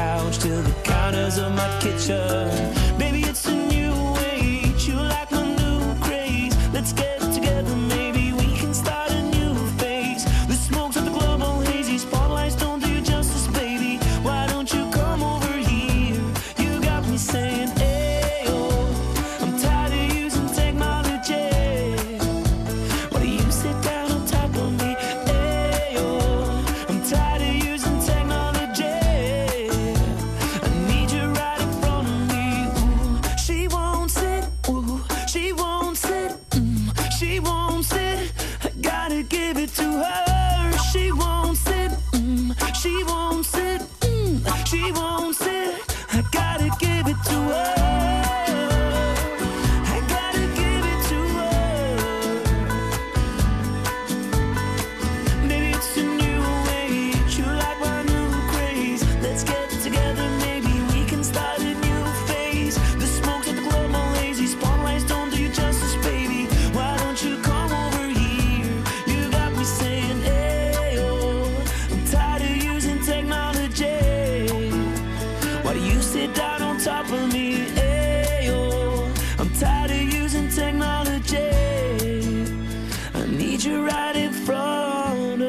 couch to the counters of my kitchen.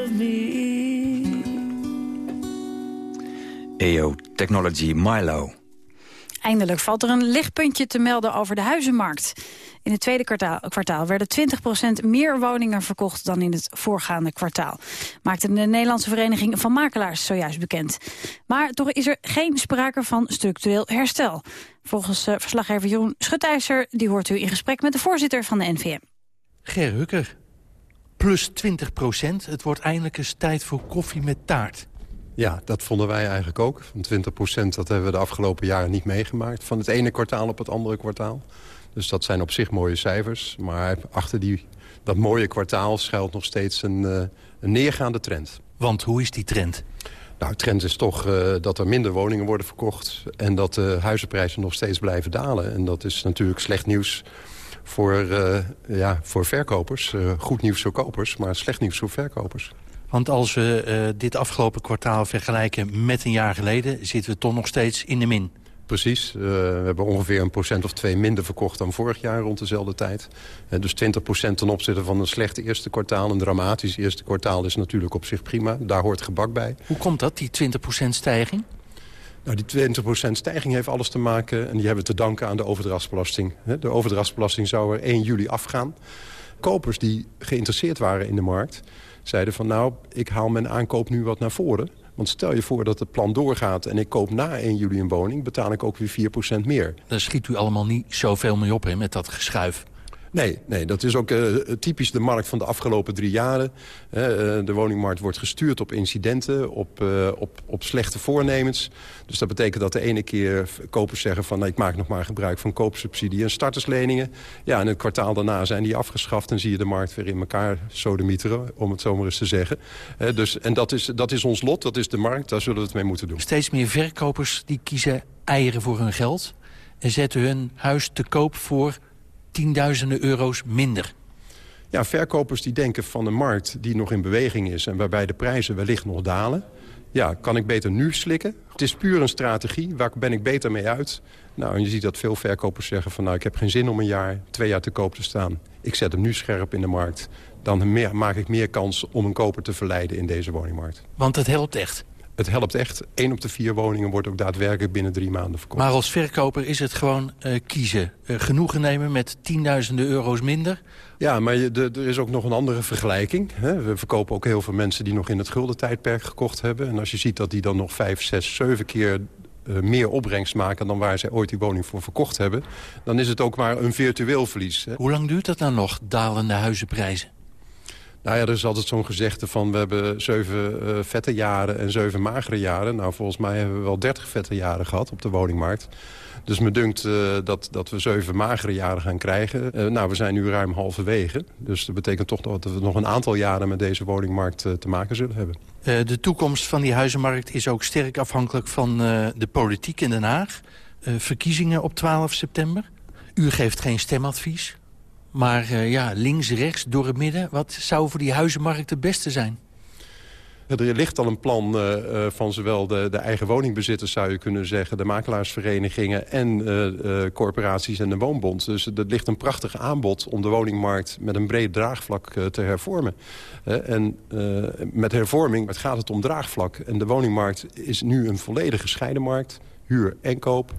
of me. EO Technology Milo. Eindelijk valt er een lichtpuntje te melden over de huizenmarkt. In het tweede kwartaal, werden 20% meer woningen verkocht dan in het voorgaande kwartaal. Maakte de Nederlandse Vereniging van Makelaars zojuist bekend. Maar toch is er geen sprake van structureel herstel. Volgens eh, verslaggever Jeroen Schutijzer, die hoort u in gesprek met de voorzitter van de NVM. Ger Hukker, plus 20 procent. Het wordt eindelijk eens tijd voor koffie met taart. Ja, dat vonden wij eigenlijk ook. Van 20 procent, dat hebben we de afgelopen jaren niet meegemaakt. Van het ene kwartaal op het andere kwartaal. Dus dat zijn op zich mooie cijfers. Maar achter die, dat mooie kwartaal schuilt nog steeds een, uh, een neergaande trend. Want hoe is die trend? Nou, de trend is toch uh, dat er minder woningen worden verkocht... en dat de huizenprijzen nog steeds blijven dalen. En dat is natuurlijk slecht nieuws voor, uh, ja, voor verkopers. goed nieuws voor kopers, maar slecht nieuws voor verkopers. Want als we uh, dit afgelopen kwartaal vergelijken met een jaar geleden... zitten we toch nog steeds in de min. Precies. Uh, we hebben ongeveer een procent of twee minder verkocht dan vorig jaar rond dezelfde tijd. Uh, dus 20 procent ten opzichte van een slecht eerste kwartaal. Een dramatisch eerste kwartaal is natuurlijk op zich prima. Daar hoort gebak bij. Hoe komt dat, die 20 procent stijging? Nou, die 20% stijging heeft alles te maken... en die hebben te danken aan de overdrachtsbelasting. De overdrachtsbelasting zou er 1 juli afgaan. Kopers die geïnteresseerd waren in de markt zeiden van nou, ik haal mijn aankoop nu wat naar voren. Want stel je voor dat het plan doorgaat en ik koop na 1 juli een woning... betaal ik ook weer 4% meer. Daar schiet u allemaal niet zoveel mee op hè, met dat geschuif. Nee, nee, dat is ook uh, typisch de markt van de afgelopen drie jaren. Uh, de woningmarkt wordt gestuurd op incidenten, op, op, op slechte voornemens. Dus dat betekent dat de ene keer kopers zeggen van... Nou, ik maak nog maar gebruik van koopsubsidie en startersleningen. Ja, en het kwartaal daarna zijn die afgeschaft... en zie je de markt weer in elkaar sodemieteren, om het zo maar eens te zeggen. dus, en dat is, dat is ons lot, dat is de markt, daar zullen we het mee moeten doen. Steeds meer verkopers die kiezen eieren voor hun geld... en zetten hun huis te koop voor tienduizenden euro's minder. Ja, verkopers die denken van een markt die nog in beweging is... en waarbij de prijzen wellicht nog dalen. Ja, kan ik beter nu slikken? Het is puur een strategie. Waar ben ik beter mee uit? Nou, en je ziet dat veel verkopers zeggen van... nou, ik heb geen zin om een jaar, twee jaar te koop te staan. Ik zet hem nu scherp in de markt. Dan meer, maak ik meer kans om een koper te verleiden in deze woningmarkt. Want het helpt echt? Het helpt echt. Eén op de vier woningen wordt ook daadwerkelijk binnen drie maanden verkocht. Maar als verkoper is het gewoon uh, kiezen. Uh, genoegen nemen met tienduizenden euro's minder? Ja, maar je, de, er is ook nog een andere vergelijking. Hè. We verkopen ook heel veel mensen die nog in het guldentijdperk gekocht hebben. En als je ziet dat die dan nog vijf, zes, zeven keer uh, meer opbrengst maken... dan waar zij ooit die woning voor verkocht hebben... dan is het ook maar een virtueel verlies. Hè. Hoe lang duurt dat dan nog, dalende huizenprijzen? Nou ja, er is altijd zo'n gezegde van... we hebben zeven uh, vette jaren en zeven magere jaren. Nou, volgens mij hebben we wel dertig vette jaren gehad op de woningmarkt. Dus me dunkt uh, dat, dat we zeven magere jaren gaan krijgen. Uh, nou, we zijn nu ruim halverwege. Dus dat betekent toch dat we nog een aantal jaren... met deze woningmarkt te maken zullen hebben. de toekomst van die huizenmarkt is ook sterk afhankelijk van de politiek in Den Haag. verkiezingen op 12 september. U geeft geen stemadvies. Maar uh, ja, links, rechts, door het midden. Wat zou voor die huizenmarkt het beste zijn? Er ligt al een plan uh, uh, van zowel de, de, eigen woningbezitters, zou je kunnen zeggen... de makelaarsverenigingen en corporaties en de woonbond. Dus er ligt een prachtig aanbod om de woningmarkt met een breed draagvlak te hervormen. en met hervorming gaat het om draagvlak. En de woningmarkt is nu een volledig gescheiden markt. Huur en koop.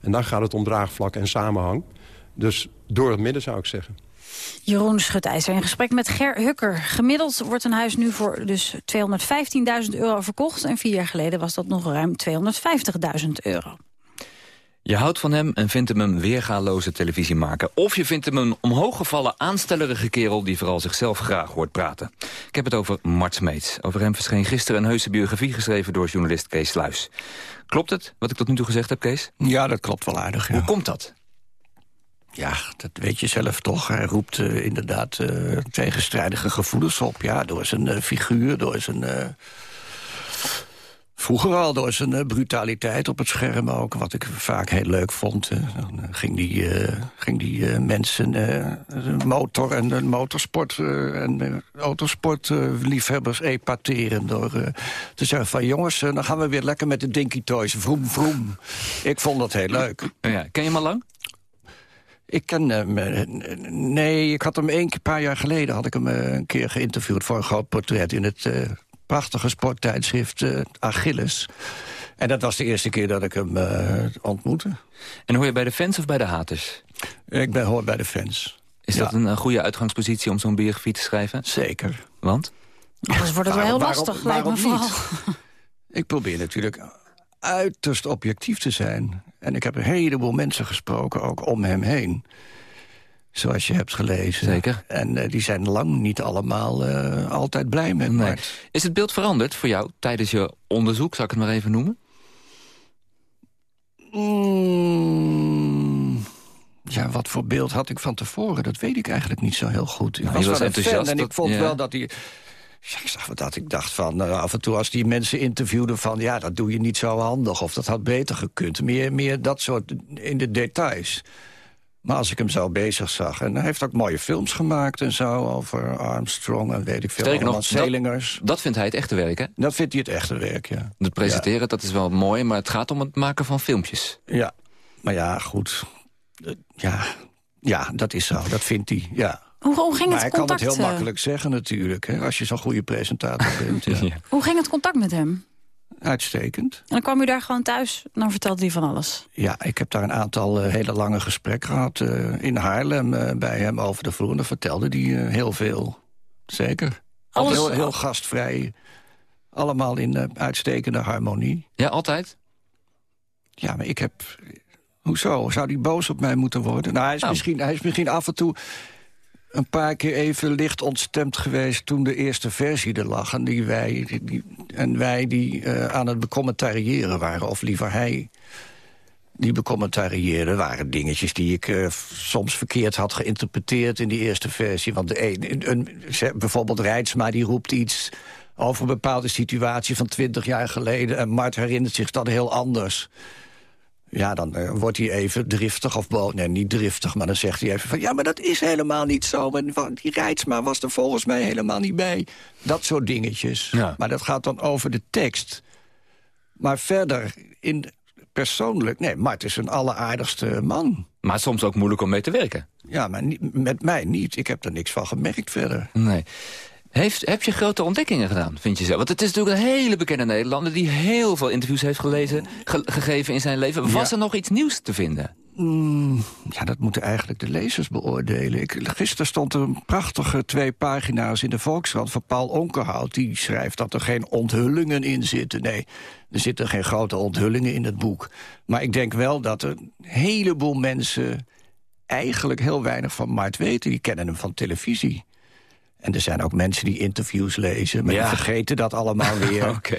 En dan gaat het om draagvlak en samenhang. Dus door het midden zou ik zeggen. Jeroen Schutijzer in gesprek met Ger Hukker. Gemiddeld wordt een huis nu voor dus 215.000 euro verkocht... en vier jaar geleden was dat nog ruim 250.000 euro. Je houdt van hem en vindt hem een weergaloze televisiemaker. Of je vindt hem een omhooggevallen aanstellerige kerel... die vooral zichzelf graag hoort praten. Ik heb het over Mart Smeets. Over hem verscheen gisteren een heuse biografie geschreven... door journalist Kees Sluis. Klopt het, wat ik tot nu toe gezegd heb, Kees? Ja, dat klopt wel aardig, ja. Hoe komt dat? Ja, dat weet je zelf toch. Hij roept uh, inderdaad uh, tegenstrijdige gevoelens op. Ja, door zijn uh, figuur, door zijn... Vroeger al door zijn brutaliteit op het scherm ook, wat ik vaak heel leuk vond. Dan ging die, ging die mensen motor en motorsport en autosportliefhebbers epateren... door te zeggen van jongens, dan gaan we weer lekker met de Dinky Toys. Vroom, vroom. Ik vond dat heel leuk. Ja, ken je hem al lang? Ik ken hem... Nee, ik had hem één paar jaar geleden... had ik hem een keer geïnterviewd voor een groot portret in het uh, prachtige sporttijdschrift uh, Achilles. En dat was de eerste keer dat ik hem uh, ontmoette. En hoor je bij de fans of bij de haters? Ik ben, hoor bij de fans. Is dat een, goede uitgangspositie om zo'n biografie te schrijven? Zeker. Want? Anders wordt het wel heel lastig, lijkt me vooral. Ik probeer natuurlijk uiterst objectief te zijn. En ik heb een heleboel mensen gesproken, ook om hem heen. Zoals je hebt gelezen. Zeker. En uh, die zijn lang niet allemaal uh, altijd blij met nee. Is het beeld veranderd voor jou tijdens je onderzoek, zou ik het maar even noemen? Mm, ja, wat voor beeld had ik van tevoren? Dat weet ik eigenlijk niet zo heel goed. Ik Nou, was, was wel een fan enthousiast, en ik vond ja. wel dat hij... Ja, ik zag dat ik dacht van, nou, af en toe als die mensen interviewden van... ja, dat doe je niet zo handig of dat had beter gekund. Meer, meer dat soort in de details. Maar als ik hem zo bezig zag... en hij heeft ook mooie films gemaakt en zo... over Armstrong en weet ik veel. Sterker nog, Selingers. dat, dat vindt hij het echte werk, hè? Dat vindt hij het echte werk, ja. Het presenteren, dat is wel mooi, maar het gaat om het maken van filmpjes. Ja, maar ja, goed. Ja, ja, dat is zo. Dat vindt hij, ja. Hoe, hoe ging maar het hij kan het contact? heel eh, makkelijk zeggen natuurlijk, hè, als je zo'n goede presentator bent. Ja. Hoe ging het contact met hem? Uitstekend. En dan kwam u daar gewoon thuis en dan vertelde hij van alles. Ja, ik heb daar een aantal eh, hele lange gesprekken gehad eh, in Haarlem eh, bij hem over de vloer. En dan vertelde hij heel veel. Zeker. Alles- heel, heel gastvrij. Allemaal in eh, uitstekende harmonie. Ja, altijd? Ja, maar ik heb... Hoezo? Zou hij boos op mij moeten worden? Nou, hij is, Nou. misschien, hij is misschien af en toe een paar keer even licht ontstemd geweest... toen de eerste versie er lag. En, die wij, die, en wij die eh, aan het becommentariëren waren. Of liever hij die becommentarieerde... waren dingetjes die ik eh, soms verkeerd had geïnterpreteerd... in die eerste versie. Want de een, een, bijvoorbeeld Rijtsma die roept iets over een bepaalde situatie van twintig jaar geleden... en Mart herinnert zich dat heel anders... Ja, dan eh, wordt hij even driftig of boos. Nee, niet driftig, maar dan zegt hij even van... ja, maar dat is helemaal niet zo. En die Rijtsma was er volgens mij helemaal niet bij. Dat soort dingetjes. Ja. Maar dat gaat dan over de tekst. Maar verder, in, persoonlijk... Nee, Mart is een alleraardigste man. Maar soms ook moeilijk om mee te werken. Ja, maar niet- met mij niet. Ik heb er niks van gemerkt verder. Nee. Heeft, heb je grote ontdekkingen gedaan, vind je zo? Want het is natuurlijk een hele bekende Nederlander... die heel veel interviews heeft gelezen, ge- gegeven in zijn leven. Was Ja. er nog iets nieuws te vinden? Mm, ja, dat moeten eigenlijk de lezers beoordelen. Ik, gisteren stond er een prachtige twee pagina's in de Volkskrant... van Paul Onkerhout. Die schrijft dat er geen onthullingen in zitten. Nee, er zitten geen grote onthullingen in het boek. Maar ik denk wel dat er een heleboel mensen... eigenlijk heel weinig van Mart weten. Die kennen hem van televisie. En er zijn ook mensen die interviews lezen, maar Ja. die vergeten dat allemaal weer. Oké.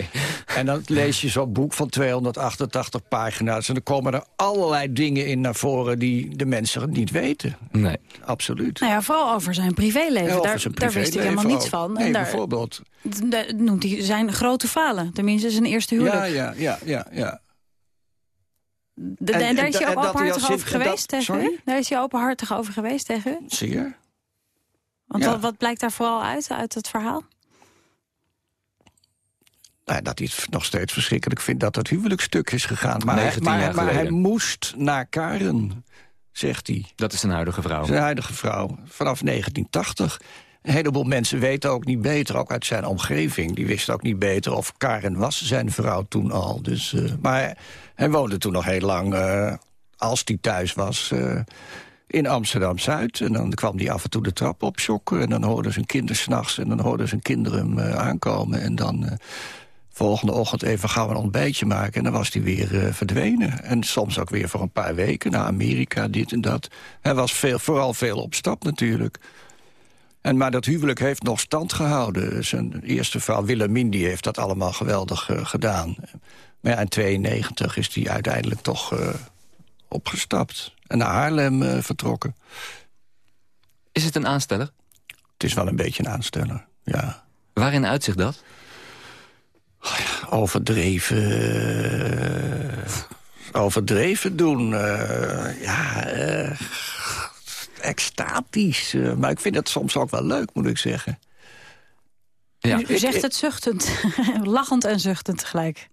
En dan lees je zo'n boek van 288 pagina's... en er komen er allerlei dingen in naar voren die de mensen niet weten. Nee. Absoluut. Nou ja, vooral over zijn privéleven. Ja, over daar, zijn daar wist hij privéleven helemaal niets van. Nee, en daar bijvoorbeeld. noemt hij zijn grote falen. Tenminste, zijn eerste huwelijk. Ja, ja, ja, ja, ja. En, En- daar en- is hij openhartig over geweest dat- tegen? Daar is hij openhartig over geweest tegen u? Want Ja. wat, wat blijkt daar vooral uit, uit het verhaal? Nou, dat hij het nog steeds verschrikkelijk vindt dat het huwelijksstuk is gegaan. Maar, hij, 19 maar, jaar maar hij moest naar Karen, zegt hij. Dat is zijn huidige vrouw. Zijn huidige vrouw, vanaf 1980. Een heleboel mensen weten ook niet beter, ook uit zijn omgeving. Die wisten ook niet beter of Karen was zijn vrouw toen al. Dus, eh, maar hij woonde toen nog heel lang, eh, als hij thuis was, eh, in Amsterdam-Zuid. En dan kwam hij af en toe de trap op schokken. En dan hoorden zijn kinderen s'nachts en dan hoorden zijn kinderen hem eh, aankomen. En dan eh, volgende ochtend even gauw een ontbijtje maken. En dan was hij weer eh, verdwenen. En soms ook weer voor een paar weken naar Amerika, dit en dat. Hij was veel, vooral veel op stap natuurlijk. En, maar dat huwelijk heeft nog stand gehouden. Zijn eerste vrouw Willemien die heeft dat allemaal geweldig gedaan. Maar ja, in 92 is hij uiteindelijk toch opgestapt. En naar Haarlem eh, vertrokken. Is het een aansteller? Het is wel een beetje een aansteller, ja. Waarin uitzicht dat? Overdreven... eh, overdreven doen. eh, ja, eh, extatisch. maar ik vind het soms ook wel leuk, moet ik zeggen. Ja. U, u zegt het zuchtend. Lachend en zuchtend tegelijk.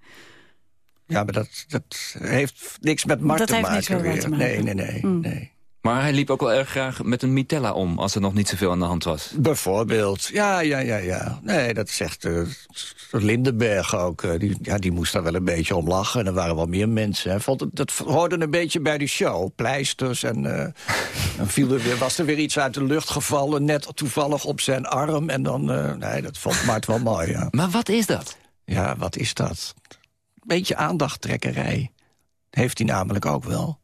Ja, maar dat, dat heeft niks met Mart Dat te heeft maken niks met Mart weer. te maken. Nee, nee, nee. Mm. nee. Maar hij liep ook wel erg graag met een mitella om... als er nog niet zoveel aan de hand was. Bijvoorbeeld, ja, ja, ja, ja. Nee, dat zegt uh, Lindenberg ook. Uh, die, ja, die moest daar wel een beetje om lachen. En er waren wel meer mensen. Hè. Vond het, dat hoorde een beetje bij die show. Pleisters en uh, dan viel er weer, was er weer iets uit de lucht gevallen... net toevallig op zijn arm. En dan, nee, dat vond Mart wel mooi, ja. Maar wat is dat? Ja, wat is dat? Beetje aandachttrekkerij. Heeft hij namelijk ook wel.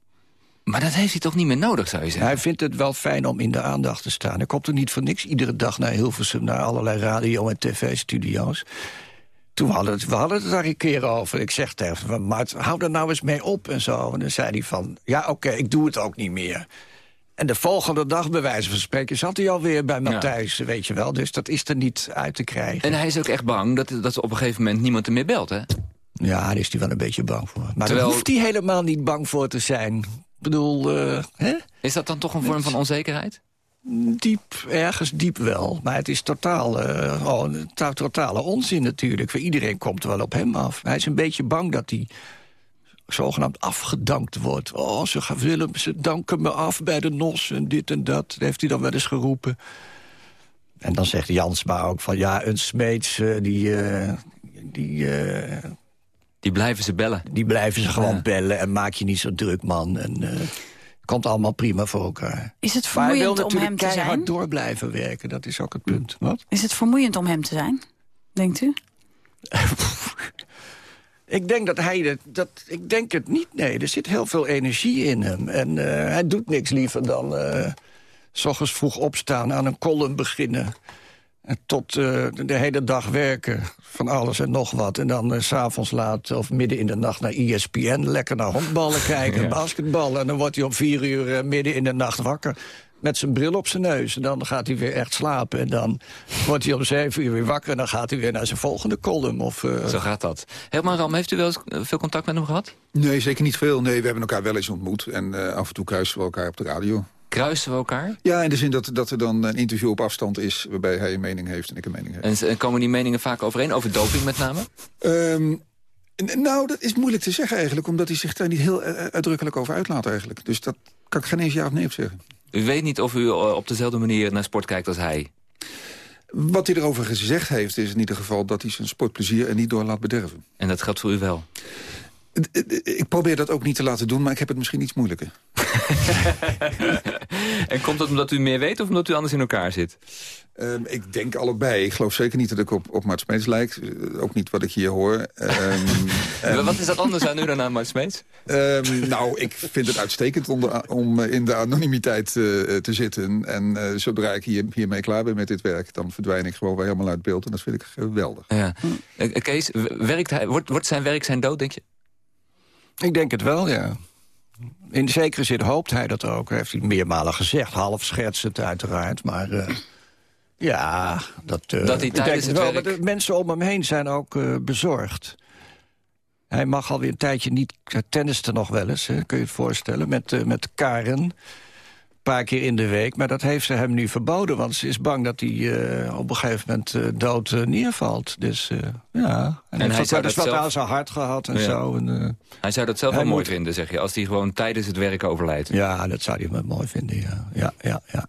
Maar dat heeft hij toch niet meer nodig, zou je zeggen? Hij vindt het wel fijn om in de aandacht te staan. Hij komt er niet voor niks iedere dag naar Hilversum... naar allerlei radio- en tv-studio's. Toen hadden we het, we hadden het daar een keer over. Ik zeg tegen hem, maar hou er nou eens mee op en zo. En dan zei hij van, ja oké, ik doe het ook niet meer. En de volgende dag, bij wijze van spreken, zat hij alweer bij Matthijs, ja. weet je wel. Dus dat is er niet uit te krijgen. En hij is ook echt bang dat, dat op een gegeven moment niemand er meer belt, hè? Ja, daar is hij wel een beetje bang voor. Maar Terwijl... daar hoeft hij helemaal niet bang voor te zijn. Ik bedoel, uh, hè? Is dat dan toch een vorm van onzekerheid? Diep, ergens diep wel. Maar het is totaal, uh, oh, totale onzin natuurlijk. Voor iedereen komt er wel op hem af. Hij is een beetje bang dat hij zogenaamd afgedankt wordt. Oh, ze, gaan, willen, ze danken me af bij de NOS en dit en dat. Dat heeft hij dan wel eens geroepen. En dan zegt Jansma ook van... ja, een Smeets, uh, die... Die die blijven ze bellen. Die blijven ze gewoon ja. bellen en maak je niet zo druk, man. En uh, komt allemaal prima voor elkaar. Is het vermoeiend om hem te zijn? keihard door blijven werken, dat is ook het punt. Wat? Is het vermoeiend om hem te zijn, denkt u? ik denk dat hij het, dat, ik denk het niet, nee. Er zit heel veel energie in hem. En uh, hij doet niks liever dan... Uh, s ochtends vroeg opstaan, aan een column beginnen tot uh, de hele dag werken, van alles en nog wat. En dan uh, s'avonds laat of midden in de nacht naar ESPN... lekker naar honkballen kijken, ja. basketballen. En dan wordt hij om vier uur uh, midden in de nacht wakker... met zijn bril op zijn neus. En dan gaat hij weer echt slapen. En dan wordt hij om zeven uur weer wakker... en dan gaat hij weer naar zijn volgende column. Of, Zo gaat dat. Helemaal Ram, heeft u wel eens veel contact met hem gehad? Nee, zeker niet veel. Nee, we hebben elkaar wel eens ontmoet. En af en toe kruisen we elkaar op de radio. Kruisen we elkaar? Ja, in de zin dat, dat er dan een interview op afstand is... waarbij hij een mening heeft en ik een mening heb. En, en komen die meningen vaak overeen? Over doping met name? Um, nou, dat is moeilijk te zeggen eigenlijk... omdat hij zich daar niet heel uitdrukkelijk over uitlaat eigenlijk. Dus dat kan ik geen eens ja of nee op zeggen. U weet niet of u op dezelfde manier naar sport kijkt als hij? Wat hij erover gezegd heeft is in ieder geval... dat hij zijn sportplezier er niet door laat bederven. En dat geldt voor u wel? Ik probeer dat ook niet te laten doen, maar ik heb het misschien iets moeilijker. en komt dat omdat u meer weet of omdat u anders in elkaar zit? Um, ik denk allebei. Ik geloof zeker niet dat ik op, op Mart Smeets lijk. Ook niet wat ik hier hoor. Um, wat is dat anders aan u dan aan Mart Smeets? Um, nou, ik vind het uitstekend om, de, om in de anonimiteit uh, te zitten. En uh, zodra ik hier, hiermee klaar ben met dit werk... dan verdwijn ik gewoon weer helemaal uit beeld. En dat vind ik geweldig. Ja. Kees, werkt hij, wordt, wordt zijn werk zijn dood, denk je? Ik denk het wel, ja. In zekere zin hoopt hij dat ook. Heeft hij meermalen gezegd. Half schertsend uiteraard. Maar uh, ja, dat, uh, dat hij tijdens het wel. werk... de mensen om hem heen zijn ook uh, bezorgd. Hij mag alweer een tijdje niet... Tennisten nog wel eens, hè, kun je het voorstellen. Met, met Karen paar keer in de week. Maar dat heeft ze hem nu verboden, want ze is bang dat hij uh, op een gegeven moment uh, dood uh, neervalt. Dus ja, en, en hij zou dus wat zelf... aan zijn hart gehad en ja. zo. En, hij zou dat zelf wel mooi vinden, zeg je, als hij gewoon tijdens het werk overlijdt. Ja, dat zou hij wel mooi vinden, ja. ja, ja, ja.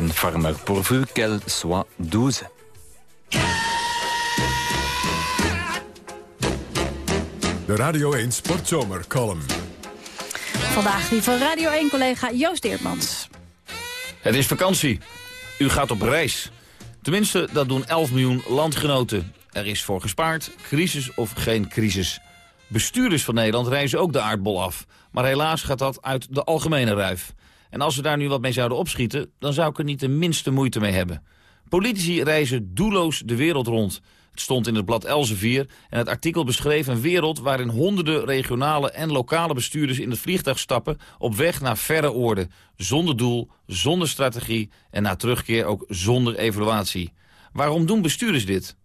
Mylène Farmer, pourvu qu'elle soit douze. De Radio 1 Sportzomer column. Vandaag die van Radio 1-collega Joost Eertmans. Het is vakantie. U gaat op reis. Tenminste, dat doen 11 miljoen landgenoten. Er is voor gespaard, crisis of geen crisis. Bestuurders van Nederland reizen ook de aardbol af. Maar helaas gaat dat uit de algemene ruif. En als we daar nu wat mee zouden opschieten... dan zou ik er niet de minste moeite mee hebben. Politici reizen doelloos de wereld rond. Het stond in het blad Elsevier en het artikel beschreef een wereld... waarin honderden regionale en lokale bestuurders in het vliegtuig stappen... op weg naar verre oorden. Zonder doel, zonder strategie en na terugkeer ook zonder evaluatie. Waarom doen bestuurders dit?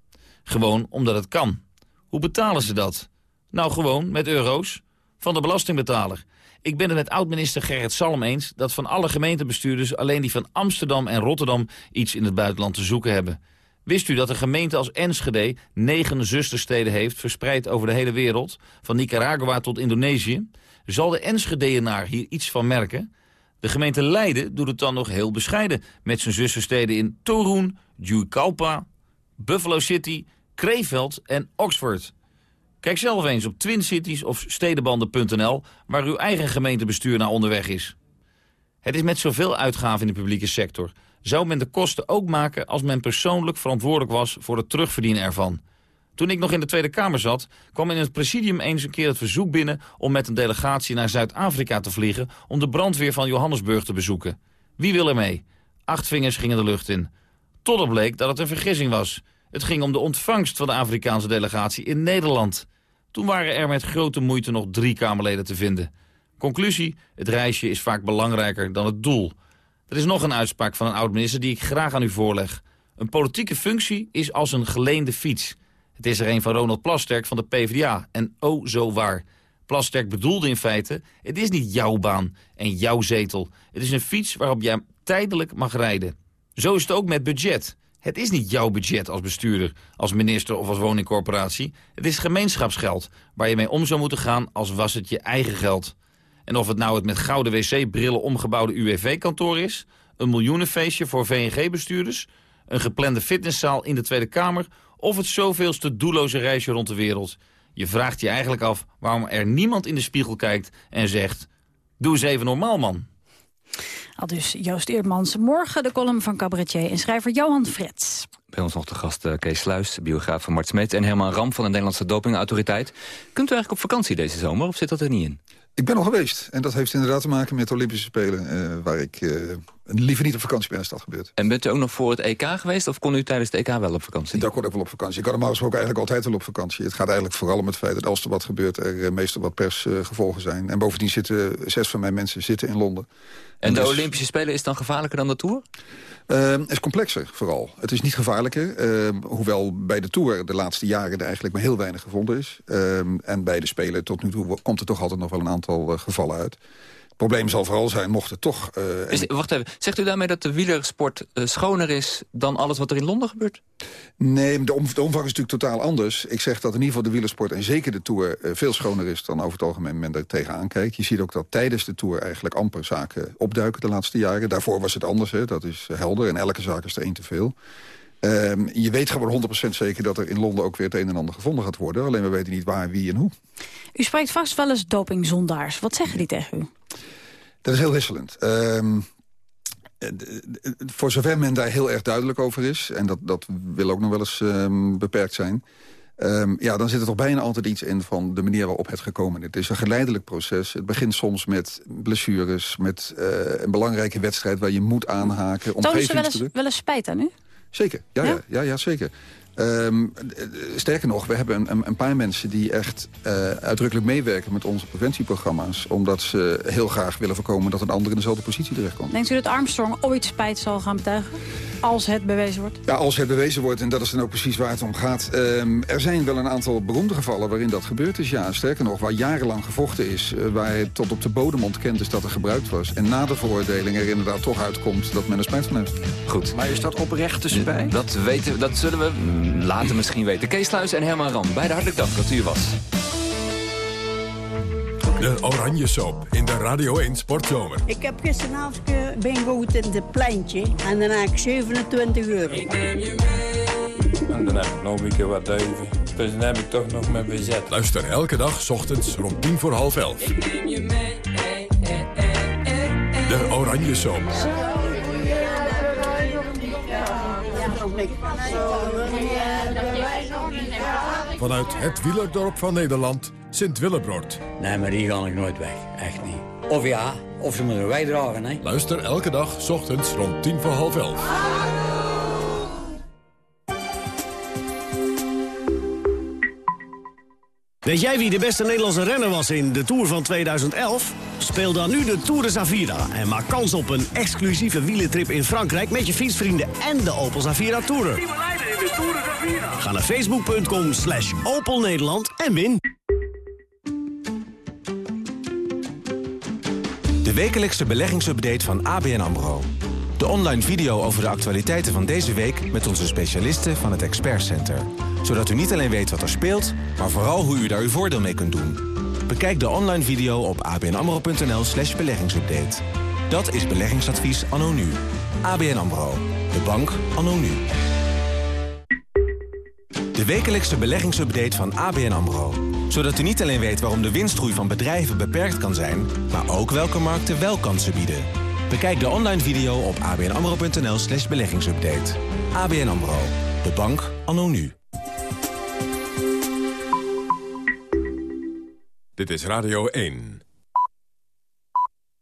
Gewoon omdat het kan. Hoe betalen ze dat? Nou, gewoon met euro's van de belastingbetaler. Ik ben het met oud-minister Gerrit Salm eens... dat van alle gemeentebestuurders alleen die van Amsterdam en Rotterdam... iets in het buitenland te zoeken hebben. Wist u dat een gemeente als Enschede negen zustersteden heeft... verspreid over de hele wereld, van Nicaragua tot Indonesië? Zal de Enschedeënaar hier iets van merken? De gemeente Leiden doet het dan nog heel bescheiden... met zijn zustersteden in Torun, Juikalpa, Buffalo City, Krefeld en Oxford... Kijk zelf eens op twincities of stedenbanden.nl... waar uw eigen gemeentebestuur naar onderweg is. Het is met zoveel uitgaven in de publieke sector. Zou men de kosten ook maken als men persoonlijk verantwoordelijk was... voor het terugverdienen ervan? Toen ik nog in de Tweede Kamer zat, kwam in het presidium eens een keer het verzoek binnen... om met een delegatie naar Zuid-Afrika te vliegen... om de brandweer van Johannesburg te bezoeken. Wie wil er mee? Acht vingers gingen de lucht in. Totdat bleek dat het een vergissing was. Het ging om de ontvangst van de Afrikaanse delegatie in Nederland... Toen waren er met grote moeite nog drie Kamerleden te vinden. Conclusie, het reisje is vaak belangrijker dan het doel. Er is nog een uitspraak van een oud-minister die ik graag aan u voorleg. Een politieke functie is als een geleende fiets. Het is er een van Ronald Plasterk van de PvdA. En oh zo waar. Plasterk bedoelde in feite, het is niet jouw baan en jouw zetel. Het is een fiets waarop jij tijdelijk mag rijden. Zo is het ook met budget. Het is niet jouw budget als bestuurder, als minister of als woningcorporatie. Het is gemeenschapsgeld, waar je mee om zou moeten gaan als was het je eigen geld. En of het nou het met gouden wc-brillen omgebouwde UWV-kantoor is... een miljoenenfeestje voor VNG-bestuurders... een geplande fitnesszaal in de Tweede Kamer... of het zoveelste doelloze reisje rond de wereld. Je vraagt je eigenlijk af waarom er niemand in de spiegel kijkt en zegt... doe eens even normaal, man. Al dus Joost Eerdmans. Morgen de column van cabaretier en schrijver Johan Frets. Bij ons nog de gast eh, Kees Sluis, biograaf van Mart Smeets... en Herman Ram van de Nederlandse Dopingautoriteit. Kunt u eigenlijk op vakantie deze zomer of zit dat er niet in? Ik ben al geweest. En dat heeft inderdaad te maken met de Olympische Spelen... Uh, waar ik uh, liever niet op vakantie ben als dat gebeurt. En bent u ook nog voor het EK geweest? Of kon u tijdens het EK wel op vakantie? Daar kon ik wel op vakantie. Ik kan normaal gesproken eigenlijk altijd wel op vakantie. Het gaat eigenlijk vooral om het feit dat als er wat gebeurt... er meestal wat persgevolgen zijn. En bovendien zitten zes van mijn mensen zitten in Londen. En, de dus... Olympische Spelen is dan gevaarlijker dan de Tour? Uh, het is complexer vooral. Het is niet gevaarlijker. Uh, hoewel bij de Tour de laatste jaren er eigenlijk maar heel weinig gevonden is. Uh, en bij de Spelen tot nu toe komt er toch altijd nog wel een aantal uh, gevallen uit. Het probleem zal vooral zijn, mocht het toch... Uh, is, wacht even, zegt u daarmee dat de wielersport uh, schoner is... dan alles wat er in Londen gebeurt? Nee, de, om, de, omvang is natuurlijk totaal anders. Ik zeg dat in ieder geval de wielersport en zeker de Tour... Uh, veel schoner is dan over het algemeen men er tegenaan kijkt. Je ziet ook dat tijdens de Tour eigenlijk amper zaken opduiken de laatste jaren. Daarvoor was het anders, hè, dat is helder. En elke zaak is er één te veel. Um, je weet gewoon 100% zeker dat er in Londen ook weer het een en ander gevonden gaat worden. Alleen we weten niet waar, wie en hoe. U spreekt vast wel eens dopingzondaars. Wat zeggen die tegen u? Dat is heel wisselend. Um, voor zover men daar heel erg duidelijk over is... en dat, dat wil ook nog wel eens um, beperkt zijn... Um, ja, dan zit er toch bijna altijd iets in van de manier waarop het gekomen is. Het is een geleidelijk proces. Het begint soms met blessures, met uh, een belangrijke wedstrijd... waar je moet aanhaken. Tonen ze wel eens, wel eens spijt aan u? Zeker, ja, ja? ja, ja, ja zeker. Um, sterker nog, we hebben een, een paar mensen die echt uh, uitdrukkelijk meewerken met onze preventieprogramma's. Omdat ze heel graag willen voorkomen dat een ander in dezelfde positie terechtkomt. Denkt u dat Armstrong ooit spijt zal gaan betuigen? Als het bewezen wordt? Ja, als het bewezen wordt. En dat is dan ook precies waar het om gaat. Um, er zijn wel een aantal beroemde gevallen waarin dat gebeurd is. Ja, sterker nog, waar jarenlang gevochten is. Uh, waar het tot op de bodem ontkend is dat er gebruikt was. En na de veroordeling er inderdaad toch uitkomt dat men er spijt van heeft. Goed. Maar is dat oprechte spijt? Dat, weten, dat zullen we later misschien weten. Kees Sluis en Herman Ram, beide hartelijk dank dat u was. De Oranje Soap in de Radio 1 Sportzomer. Ik heb gisteravond bingo in het pleintje en dan heb ik 27 euro. Ik neem je mee. En dan heb ik nog een keer wat duiven. Dus dan heb ik toch nog mijn bezet. Luister elke dag 's ochtends rond tien voor half elf. Ik neem je mee. eh, eh, eh, eh. De Oranje Soap. Vanuit het wielerdorp van Nederland, Sint-Willebroord. Nee, maar die ga ik nooit weg. Echt niet. Of ja, of ze moeten wij dragen, hè. Luister elke dag 's ochtends rond tien voor half elf. Weet jij wie de beste Nederlandse renner was in de Tour van 2011? Speel dan nu de Tour de Zavira en maak kans op een exclusieve wielentrip in Frankrijk... met je fietsvrienden en de Opel Zavira Tourer. Ga naar facebook.com slash Opel Nederland en win. De wekelijkse beleggingsupdate van ABN AMRO. De online video over de actualiteiten van deze week... met onze specialisten van het Expert Center. Zodat u niet alleen weet wat er speelt, maar vooral hoe u daar uw voordeel mee kunt doen. Bekijk de online video op abnamro.nl slash beleggingsupdate. Dat is beleggingsadvies anno nu. ABN AMRO. De bank anno nu. De wekelijkse beleggingsupdate van ABN AMRO. Zodat u niet alleen weet waarom de winstgroei van bedrijven beperkt kan zijn... maar ook welke markten wel kansen bieden. Bekijk de online video op abnamro.nl slash beleggingsupdate. ABN AMRO. De bank anno nu. Dit is Radio 1.